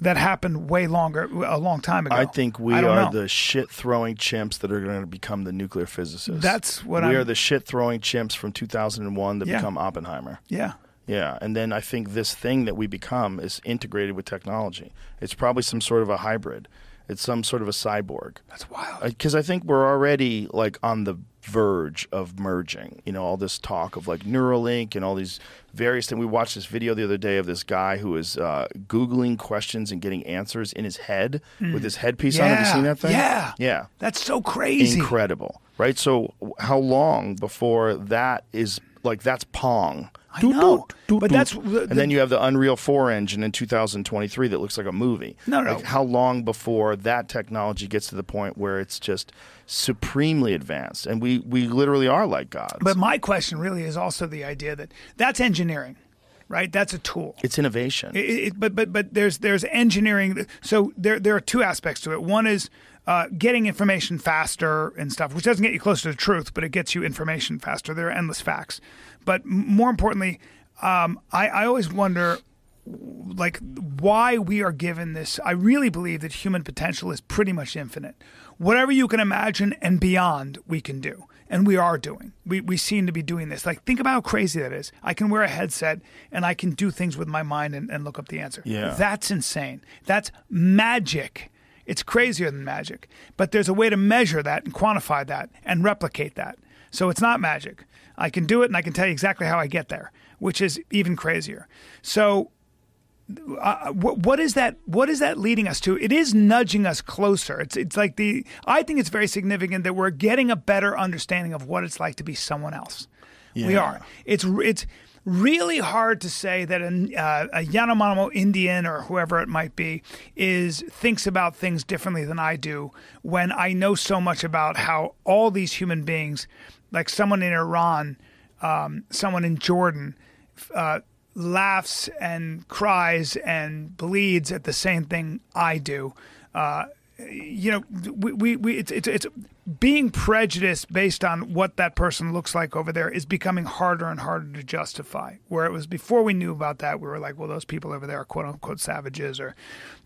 that happened way longer a long time ago? I think we I are know. the shit throwing chimps that are going to become the nuclear physicists. That's what we I'm- are the shit throwing chimps from 2001 that Yeah. become Oppenheimer. Yeah. Yeah, and then I think this thing that we become is integrated with technology. It's probably some sort of a hybrid. It's some sort of a cyborg. That's wild. Uh, because I think we're already like on the verge of merging. You know, all this talk of like Neuralink and all these various things. We watched this video the other day of this guy who is uh, googling questions and getting answers in his head Mm. with his headpiece on. Have you seen that thing? yeah. yeah. That's so crazy. Incredible, right? So, how long before that is like that's Pong? I know, but that's and then you have the Unreal 4 engine in 2023 that looks like a movie. No, no. Like, how long before that technology gets to the point where it's just supremely advanced, and we we literally are like gods? But my question really is also the idea that that's engineering, right? That's a tool. It's innovation. It, it, but but but there's there's engineering. So there there are two aspects to it. One is uh, getting information faster and stuff, which doesn't get you closer to the truth, but it gets you information faster. There are endless facts. But more importantly, um, I, I always wonder like why we are given this. I really believe that human potential is pretty much infinite. Whatever you can imagine and beyond, we can do. And we are doing. We, we seem to be doing this. Like, think about how crazy that is. I can wear a headset and I can do things with my mind and, and look up the answer. Yeah. That's insane. That's magic. It's crazier than magic. But there's a way to measure that and quantify that and replicate that. So it's not magic. I can do it and I can tell you exactly how I get there, which is even crazier. So uh, what, what is that? What is that leading us to? It is nudging us closer. It's it's like the. I think it's very significant that we're getting a better understanding of what it's like to be someone else. We are. It's it's really hard to say that a, uh, a Yanomamo Indian or whoever it might be is thinks about things differently than I do when I know so much about how all these human beings, like someone in Iran, um, someone in Jordan. Uh, laughs and cries and bleeds at the same thing I do. Uh, you know, we, we, we it's, it's, it's being prejudiced based on what that person looks like over there is becoming harder and harder to justify. Where it was before we knew about that, we were like, well, those people over there are quote unquote savages or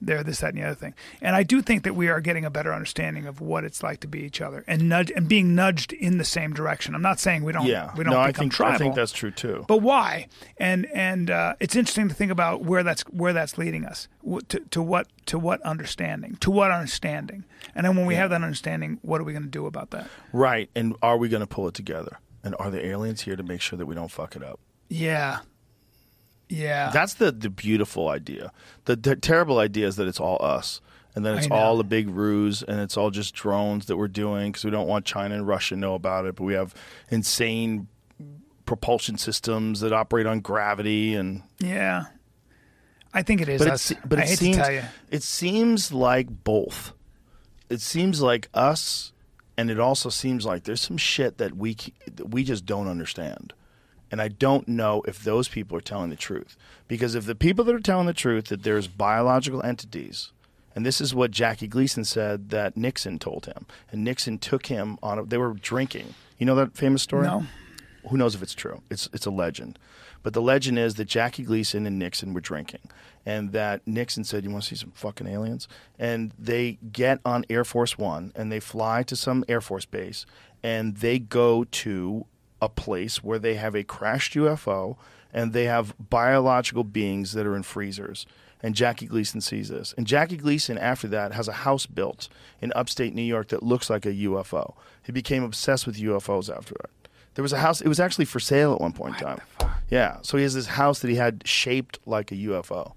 they're this, that, and the other thing. And I do think that we are getting a better understanding of what it's like to be each other and nudge and being nudged in the same direction. I'm not saying we don't, yeah, we don't no, I become think tribal. I think that's true too. But why? And and uh, it's interesting to think about where that's where that's leading us to, to what to what understanding to what understanding. And then when we have that understanding, what are we going to do about that? Right, and are we going to pull it together? And are the aliens here to make sure that we don't fuck it up? Yeah, yeah. That's the the beautiful idea. The, the terrible idea is that it's all us, and then it's all a big ruse, and it's all just drones that we're doing because we don't want China and Russia to know about it. But we have insane propulsion systems that operate on gravity, and yeah. I think it is but us. it's but I it hate seems to tell you. it seems like both. It seems like us, and it also seems like there's some shit that we that we just don't understand. And I don't know if those people are telling the truth. Because if the people that are telling the truth that there's biological entities, and this is what Jackie Gleason said that Nixon told him, and Nixon took him on. A, they were drinking. You know that famous story? No. Who knows if it's true? It's it's a legend. But the legend is that Jackie Gleason and Nixon were drinking, and that Nixon said, "You want to see some fucking aliens?" And they get on Air Force One and they fly to some Air Force base, and they go to a place where they have a crashed UFO and they have biological beings that are in freezers. And Jackie Gleason sees this. And Jackie Gleason, after that, has a house built in upstate New York that looks like a UFO. He became obsessed with UFOs after that. There was a house, it was actually for sale at one point in time. Yeah. So he has this house that he had shaped like a UFO.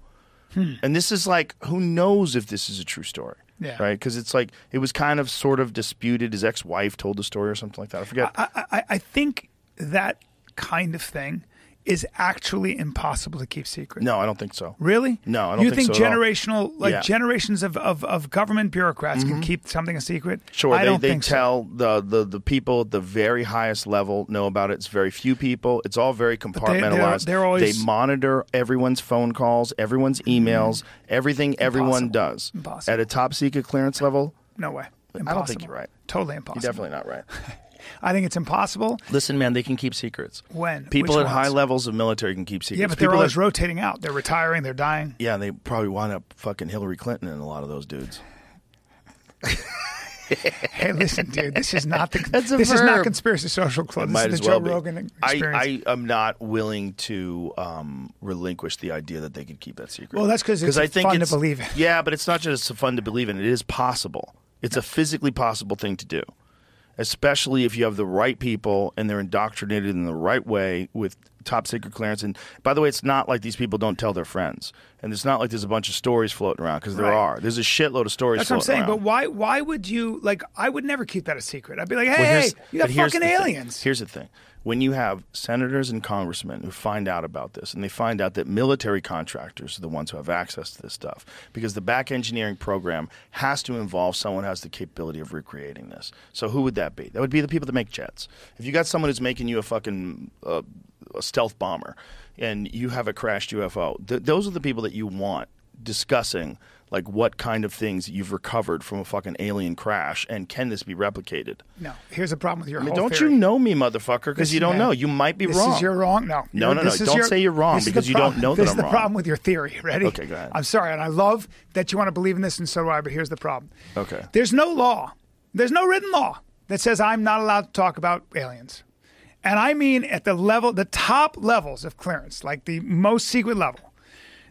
Hmm. And this is like, who knows if this is a true story? Yeah. Right? Because it's like, it was kind of sort of disputed. His ex wife told the story or something like that. I forget. I, I, I think that kind of thing is actually impossible to keep secret. no, I don't think so. Really? No, I don't you think, think so. generational, like Yeah. generations of, of, of government bureaucrats can Mhm. keep something a secret? Sure, I they, don't they think so. tell the, the, the people at the very highest level know about it. It's very few people. It's all very they- they're- compartmentalized. they're always- they monitor everyone's phone calls, everyone's emails, everything everyone does. Impossible. At a top secret clearance level, No way. I don't think Impossible. you're right. Totally impossible. You're impossible. definitely not right. I think it's impossible. Listen, man, they can keep secrets. When? People Which at high levels of military can keep secrets. Yeah, but they're People always that- rotating out. They're retiring. They're dying. yeah, and they probably wind up fucking Hillary Clinton and a lot of those dudes. hey, listen, dude. This is not the. This is not conspiracy social club. It This is the well Joe be. Rogan I, experience. I am not willing to um, relinquish the idea that they could keep that secret. Well, that's 'cause it's I think fun to believe in. Yeah, but it's not just fun to believe in. It is possible. It's a physically possible thing to do. Especially if you have the right people and they're indoctrinated in the right way with top secret clearance. And by the way, it's not like these people don't tell their friends, and it's not like there's a bunch of stories floating around because there Right. are. There's a shitload of stories. That's what I'm saying. around. But why? Why would you like? I would never keep that a secret. I'd be like, hey, Well, hey, you got fucking the thing. aliens. Here's the thing. When you have senators and congressmen who find out about this, and they find out that military contractors are the ones who have access to this stuff, because the back engineering program has to involve someone who has the capability of recreating this. So who would that be? That would be the people that make jets. If you got someone who's making you a fucking uh, a stealth bomber, and you have a crashed UFO, th- those are the people that you want discussing like what kind of things you've recovered from a fucking alien crash and can this be replicated No, here's the problem with your I mean, don't theory. you know me, motherfucker? Because you don't man, know. You might be this wrong. Is you're wrong. No, No, no, no. Don't your- say you're wrong this because you don't problem- know that This I'm is the problem with your theory. Ready? Okay, go ahead. I'm sorry, and I love that you want to believe in this, and so do I. But here's the problem: Okay. there's no law, there's no written law that says I'm not allowed to talk about aliens, and I mean at the level, the top levels of clearance, like the most secret level.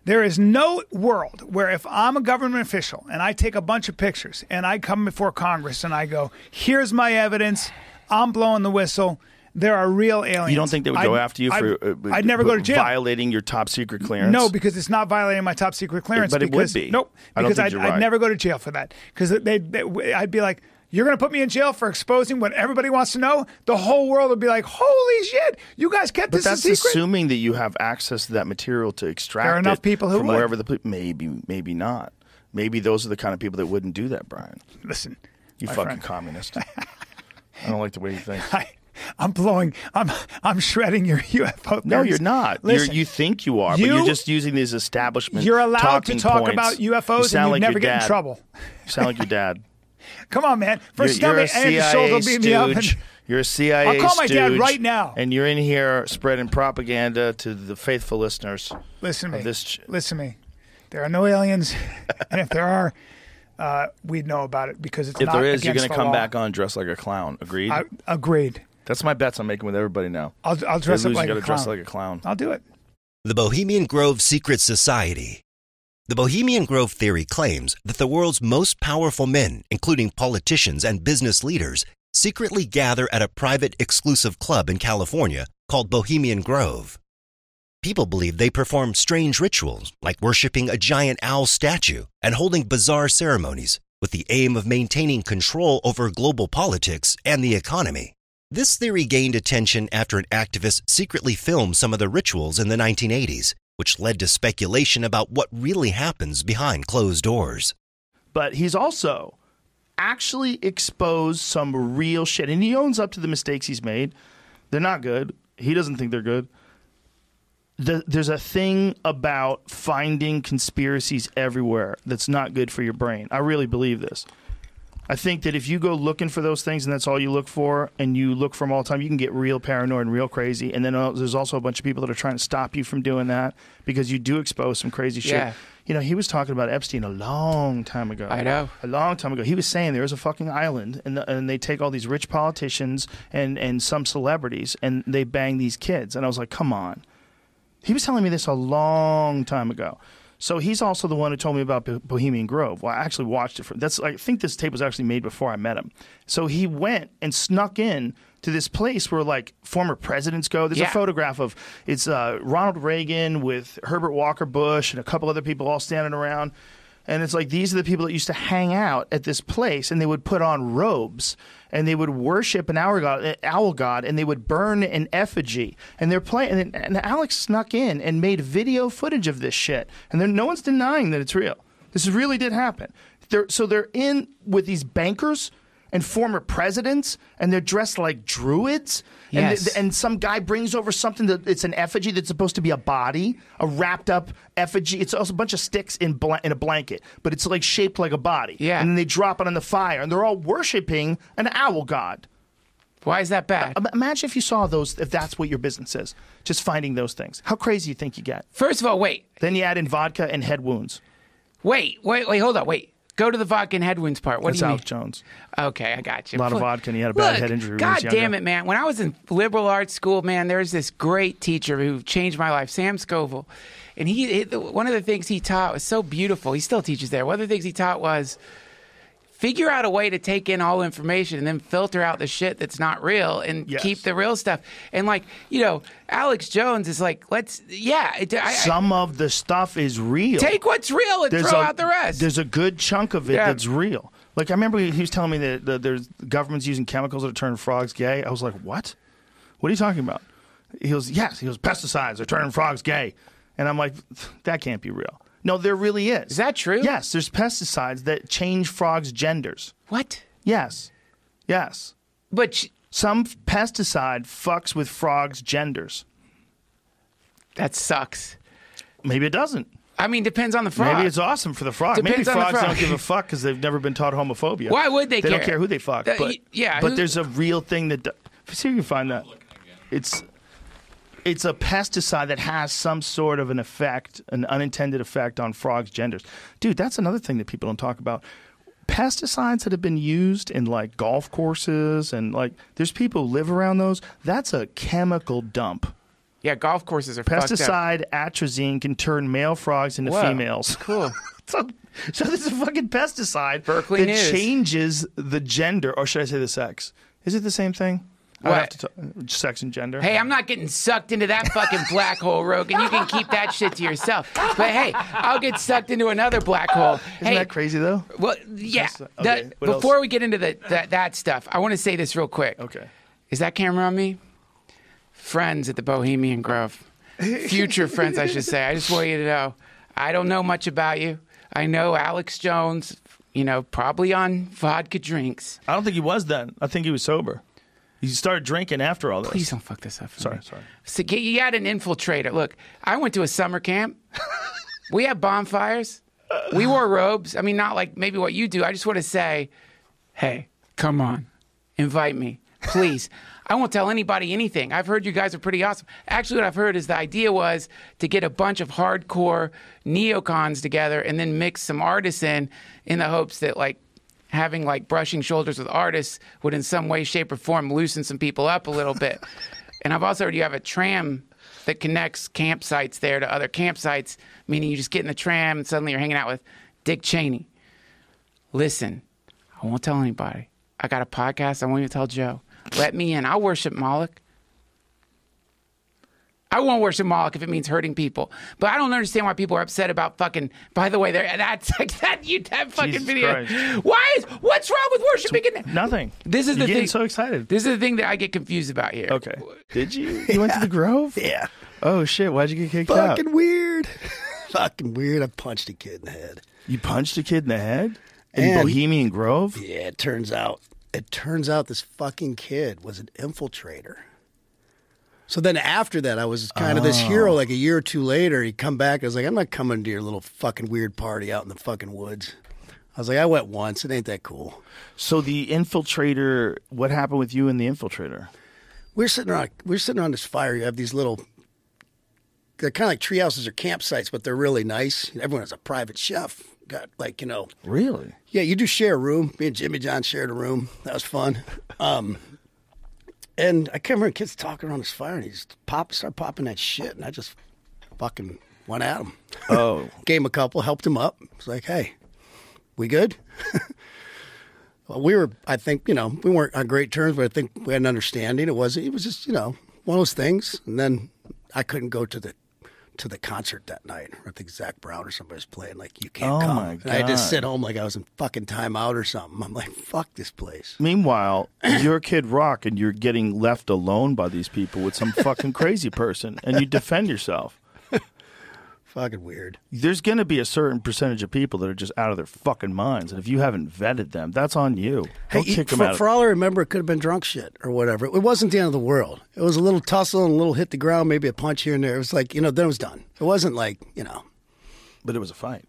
There is no world where if I'm a government official and I take a bunch of pictures and I come before Congress and I go, here's my evidence, I'm blowing the whistle, there are real aliens. You don't think they would go I'd- after you I'd- for? uh, I'd never go to jail. Violating your top secret clearance. No, because it's not violating my top secret clearance. But it would because, be. Nope. I don't Because think I'd, you're I'd never go to jail for that. Because they, they, I'd be like, you're going to put me in jail for exposing what everybody wants to know? The whole world would be like, holy shit, you guys kept But this a that's secret? assuming that you have access to that material to extract. There are enough it people who from would. wherever the maybe maybe not. Maybe those are the kind of people that wouldn't do that, Brian. Listen, you fucking friend. communist. I don't like the way you think. I'm blowing, I'm, I'm shredding your UFO No, you're not. Listen, you're, you think you are, you- but you're just using these establishment. You're allowed to talk points. about You UFOs and you like never get in trouble. You sound like your dad. Come on, man. First, you're, tell you're me a Andy Schultz CIA will beat me up. And, You're a CIA I'll call my dad right now. And you're in here spreading propaganda to the faithful listeners. listen to me. This ch- listen to me. There are no aliens, and if there are, uh, we'd know about it because it's if not there is, you're against going to come law. back on dressed like a clown. Agreed? I, agreed. That's my bets I'm making with everybody now. I'll, I'll dress up lose, like you a gotta dress like a clown. I'll do it. The Bohemian Grove Secret Society. The Bohemian Grove theory claims that the world's most powerful men, including politicians and business leaders, secretly gather at a private exclusive club in California called Bohemian Grove. People believe they perform strange rituals, like worshiping a giant owl statue and holding bizarre ceremonies, with the aim of maintaining control over global politics and the economy. This theory gained attention after an activist secretly filmed some of the rituals in the 1980s, which led to speculation about what really happens behind closed doors. but he's also actually exposed some real shit. And he owns up to the mistakes he's made. They're not good. He doesn't think they're good. The, there's a thing about finding conspiracies everywhere that's not good for your brain. I really believe this. I think that if you go looking for those things and that's all you look for, and you look for them all the time, you can get real paranoid and real crazy. And then there's also a bunch of people that are trying to stop you from doing that because you do expose some crazy shit. Yeah. You know, he was talking about Epstein a long time ago. I know. A long time ago. He was saying there's a fucking island, and, the, and they take all these rich politicians and, and some celebrities, and they bang these kids. And I was like, come on. He was telling me this a long time ago. So he's also the one who told me about Bohemian Grove. Well, I actually watched it. For, that's I think this tape was actually made before I met him. So he went and snuck in to this place where like former presidents go. There's Yeah. a photograph of it's uh, Ronald Reagan with Herbert Walker Bush and a couple other people all standing around. And it's like these are the people that used to hang out at this place, and they would put on robes, and they would worship an owl god, uh, owl god and they would burn an effigy. And they're playing, and, and Alex snuck in and made video footage of this shit, and no one's denying that it's real. This really did happen. They're, so they're in with these bankers and former presidents, and they're dressed like druids. And, Yes. th- and some guy brings over something that it's an effigy that's supposed to be a body, a wrapped up effigy. It's also a bunch of sticks in bla- in a blanket, but it's like shaped like a body. Yeah. And then they drop it on the fire, and they're all worshiping an owl god. Why is that bad? Imagine if you saw those, if that's what your business is, just finding those things. How crazy you think you get? First of all, wait. Then you add in vodka and head wounds. Wait, wait, wait, hold on, wait. Go to the vodka and head wounds part. What That's do you Alex mean? Jones. Okay, I got you. A lot of vodka, and he had a bad look, head injury was God damn it, man. When I was in liberal arts school, man, there's this great teacher who changed my life, Sam Scoville. And he, he one of the things he taught was so beautiful. He still teaches there. One of the things he taught was Figure out a way to take in all information and then filter out the shit that's not real and Yes. keep the real stuff. And like you know, Alex Jones is like, let's yeah. I, I- Some of the stuff is real. Take what's real and There's throw a- out the rest. There's a good chunk of it Yeah. that's real. Like I remember he was telling me that, that there's governments using chemicals that turn frogs gay. I was like, what? What are you talking about? He goes, yes. He goes, pesticides are turning frogs gay, and I'm like, that can't be real. No, there really is. Is that true? Yes, there's pesticides that change frogs' genders. What? Yes, yes. But some pesticide fucks with frogs' genders. That sucks. Maybe it doesn't. I mean, depends on the frog. Maybe it's awesome for the frog. Depends Maybe on the frogs frog. don't give a fuck because they've never been taught homophobia. Why would they They don't care? care who they fuck. Uh, but y- yeah, but who- there's a real thing that. do- See if you can find that. It's it's a pesticide that has some sort of an effect, an unintended effect on frogs' genders. Dude, that's another thing that people don't talk about. Pesticides that have been used in like golf courses and like there's people who live around those. That's a chemical dump. Yeah, golf courses are. Pesticide atrazine can turn male frogs into Whoa, females. Cool. so, so this is a fucking pesticide Berkeley that News. changes the gender, or should I say the sex? Is it the same thing? I have to talk, sex and gender. Hey, I'm not getting sucked into that fucking black hole, Rogan. You can keep that shit to yourself. But hey, I'll get sucked into another black hole. Isn't hey, that crazy though? Well, yeah. That's- the- okay, what else? before we get into the, that that stuff, I want to say this real quick. Okay. Is that camera on me? Friends at the Bohemian Grove. Future friends, I should say. I just want you to know. I don't know much about you. I know Alex Jones, you know, probably on vodka drinks. I don't think he was then. I think he was sober. He started drinking after all this. Please don't fuck this up. For Sorry, me. sorry. So get- you got an infiltrator. Look, I went to a summer camp. we had bonfires. We wore robes. I mean, not like maybe what you do. I just want to say, hey, come on, invite me, please. I won't tell anybody anything. I've heard you guys are pretty awesome. Actually, what I've heard is the idea was to get a bunch of hardcore neocons together and then mix some artists in, in the hopes that like having like brushing shoulders with artists would in some way, shape, or form loosen some people up a little bit. and I've also heard you have a tram that connects campsites there to other campsites, meaning you just get in the tram and suddenly you're hanging out with Dick Cheney. Listen, I won't tell anybody. I got a podcast. I won't even tell Joe. Let me in. I'll worship Moloch. I won't worship Moloch if it means hurting people. But I don't understand why people are upset about fucking. By the way, there that's that you that fucking Jesus video. Christ. Why is what's wrong with worshiping? it? Nothing. This is You're the getting thing. so excited. This is the thing that I get confused about here. Okay. Did you? You went to the Grove? Yeah. Oh shit! Why'd you get kicked out? Fucking weird. Fucking weird. I punched a kid in the head. You punched a kid in the head in And- Bohemian Grove. Yeah, it turns out it turns out this fucking kid was an infiltrator. So then after that, I was kind of this Oh. hero. Like a year or two later, he come back. I was like, I'm not coming to your little fucking weird party out in the fucking woods. I was like, I went once. It ain't that cool. So the infiltrator. What happened with you and the infiltrator? We're sitting around. We're sitting around this fire. You have these little. They're kind of like tree houses or campsites, but they're really nice. Everyone has a private chef. Got like you know. Really? Yeah, you do share a room. Me and Jimmy John shared a room. That was fun. Um, and I can't remember kids talking around this fire, and he just pop started popping that shit, and I just fucking went at him. Oh, Gave him a couple, helped him up. It's like, hey, we good? well, we were. I think you know we weren't on great terms, but I think we had an understanding. It was. It was just you know one of those things. And then I couldn't go to the to the concert that night. I think Zac Brown or somebody was playing. Like you can't Oh, come. my and I had to sit home like I was in fucking timeout or something. I'm like, fuck this place. Meanwhile, you're Kid Rock and you're getting left alone by these people with some fucking crazy person, and you defend yourself. Fucking weird. There's going to be a certain percentage of people that are just out of their fucking minds, and if you haven't vetted them, that's on you. Hey, Don't kick for, them out. for all I remember, it could have been drunk shit or whatever. It wasn't the end of the world. It was a little tussle and a little hit the ground, maybe a punch here and there. It was like, you know, then it was done. It wasn't like, you know. But it was a fight.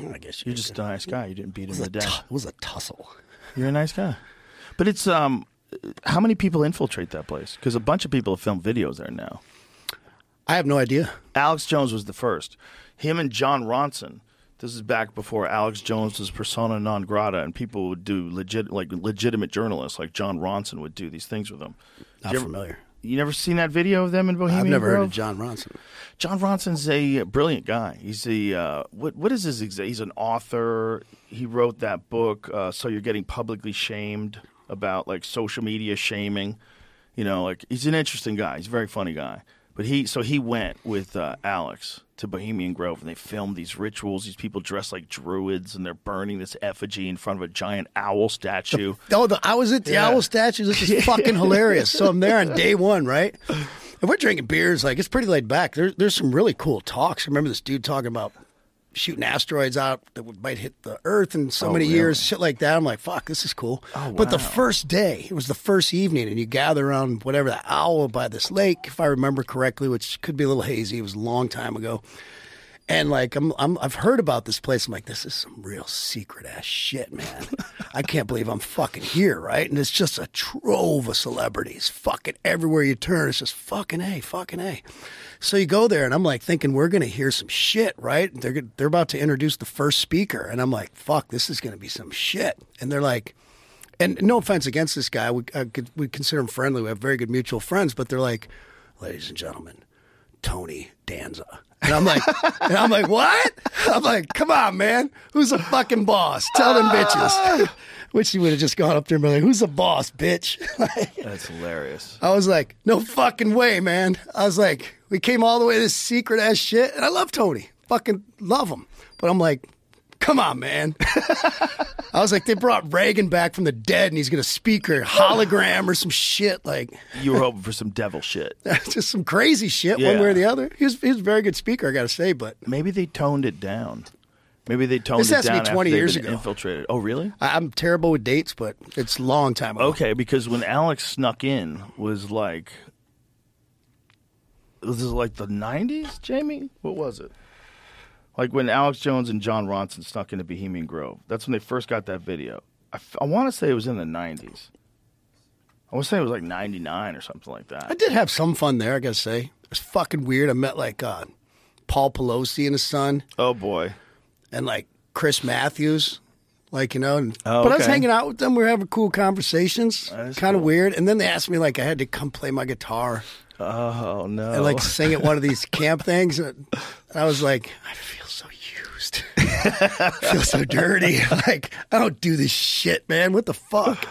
I guess you're just a nice guy. You didn't beat him to death. it was a tussle. You're a nice guy. But it's um, how many people infiltrate that place? Because a bunch of people have filmed videos there now. I have no idea. Alex Jones was the first. Him and Jon Ronson. This is back before Alex Jones was persona non grata, and people would do legit, like legitimate journalists, like Jon Ronson would do these things with him. Not you ever- familiar. You never seen that video of them in Bohemian I've never heard of Jon Ronson. Jon Ronson's a brilliant guy. He's a uh, what? What is his? Exa- he's an author. He wrote that book. Uh, so you're getting publicly shamed about like social media shaming. You know, like he's an interesting guy. He's a very funny guy. But he so he went with uh, Alex to Bohemian Grove and they filmed these rituals. These people dressed like druids and they're burning this effigy in front of a giant owl statue. Oh, the, I was at the Yeah. owl statue. This is fucking hilarious. So I'm there on day one, right? And we're drinking beers. Like it's pretty laid back. There's there's some really cool talks. I remember this dude talking about shooting asteroids out that would might hit the Earth in so Oh, many really? years, shit like that. I'm like, fuck, this is cool. Oh, But the first day, it was the first evening, and you gather around whatever the owl by this lake, if I remember correctly, which could be a little hazy. It was a long time ago. And like I'm, I'm, I've heard about this place. I'm like, this is some real secret ass shit, man. I can't believe I'm fucking here, right? And it's just a trove of celebrities, fucking everywhere you turn. It's just fucking a, fucking a. So you go there, and I'm like thinking we're gonna hear some shit, right? They're they're about to introduce the first speaker, and I'm like, fuck, this is gonna be some shit. And they're like, and no offense against this guy, we could- we consider him friendly. We have very good mutual friends, but they're like, ladies and gentlemen, Tony Danza. And I'm like, and I'm like, what? I'm like, come on, man. Who's the fucking boss? Tell them bitches. Which he would have just gone up there and been like, who's the boss, bitch? like, That's hilarious. I was like, no fucking way, man. I was like, we came all the way to this secret ass shit. And I love Tony. Fucking love him. But I'm like, come on, man. I was like, they brought Reagan back from the dead and he's going to speak or hologram or some shit. Like, You were hoping for some devil shit. just some crazy shit, one way or the other. He was, he was a very good speaker, I got to say, but Maybe they toned it down. Maybe they toned This it has to be down 20 after years ago. infiltrated. Oh, really? I, I'm terrible with dates, but it's a long time ago. Okay, because when Alex snuck in was like, was this like the '90s, Jamie? What was it? Like when Alex Jones and Jon Ronson snuck into Bohemian Grove. That's when they first got that video. I, want to say it was in the '90s. I want to say it was like '99 or something like that. I did have some fun there, I got to say. It was fucking weird. I met like uh, Paul Pelosi and his son. Oh, boy. And like Chris Matthews. Like, you know, and, Oh, but I was hanging out with them. We were having cool conversations. Kind of cool. weird. And then they asked me, like, I had to come play my guitar Oh no! and like sing at one of these camp things. And I was like, I feel so used. I feel so dirty. Like, I don't do this shit, man. What the fuck?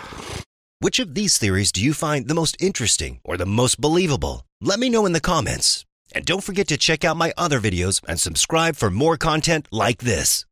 Which of these theories do you find the most interesting or the most believable? Let me know in the comments. And don't forget to check out my other videos and subscribe for more content like this.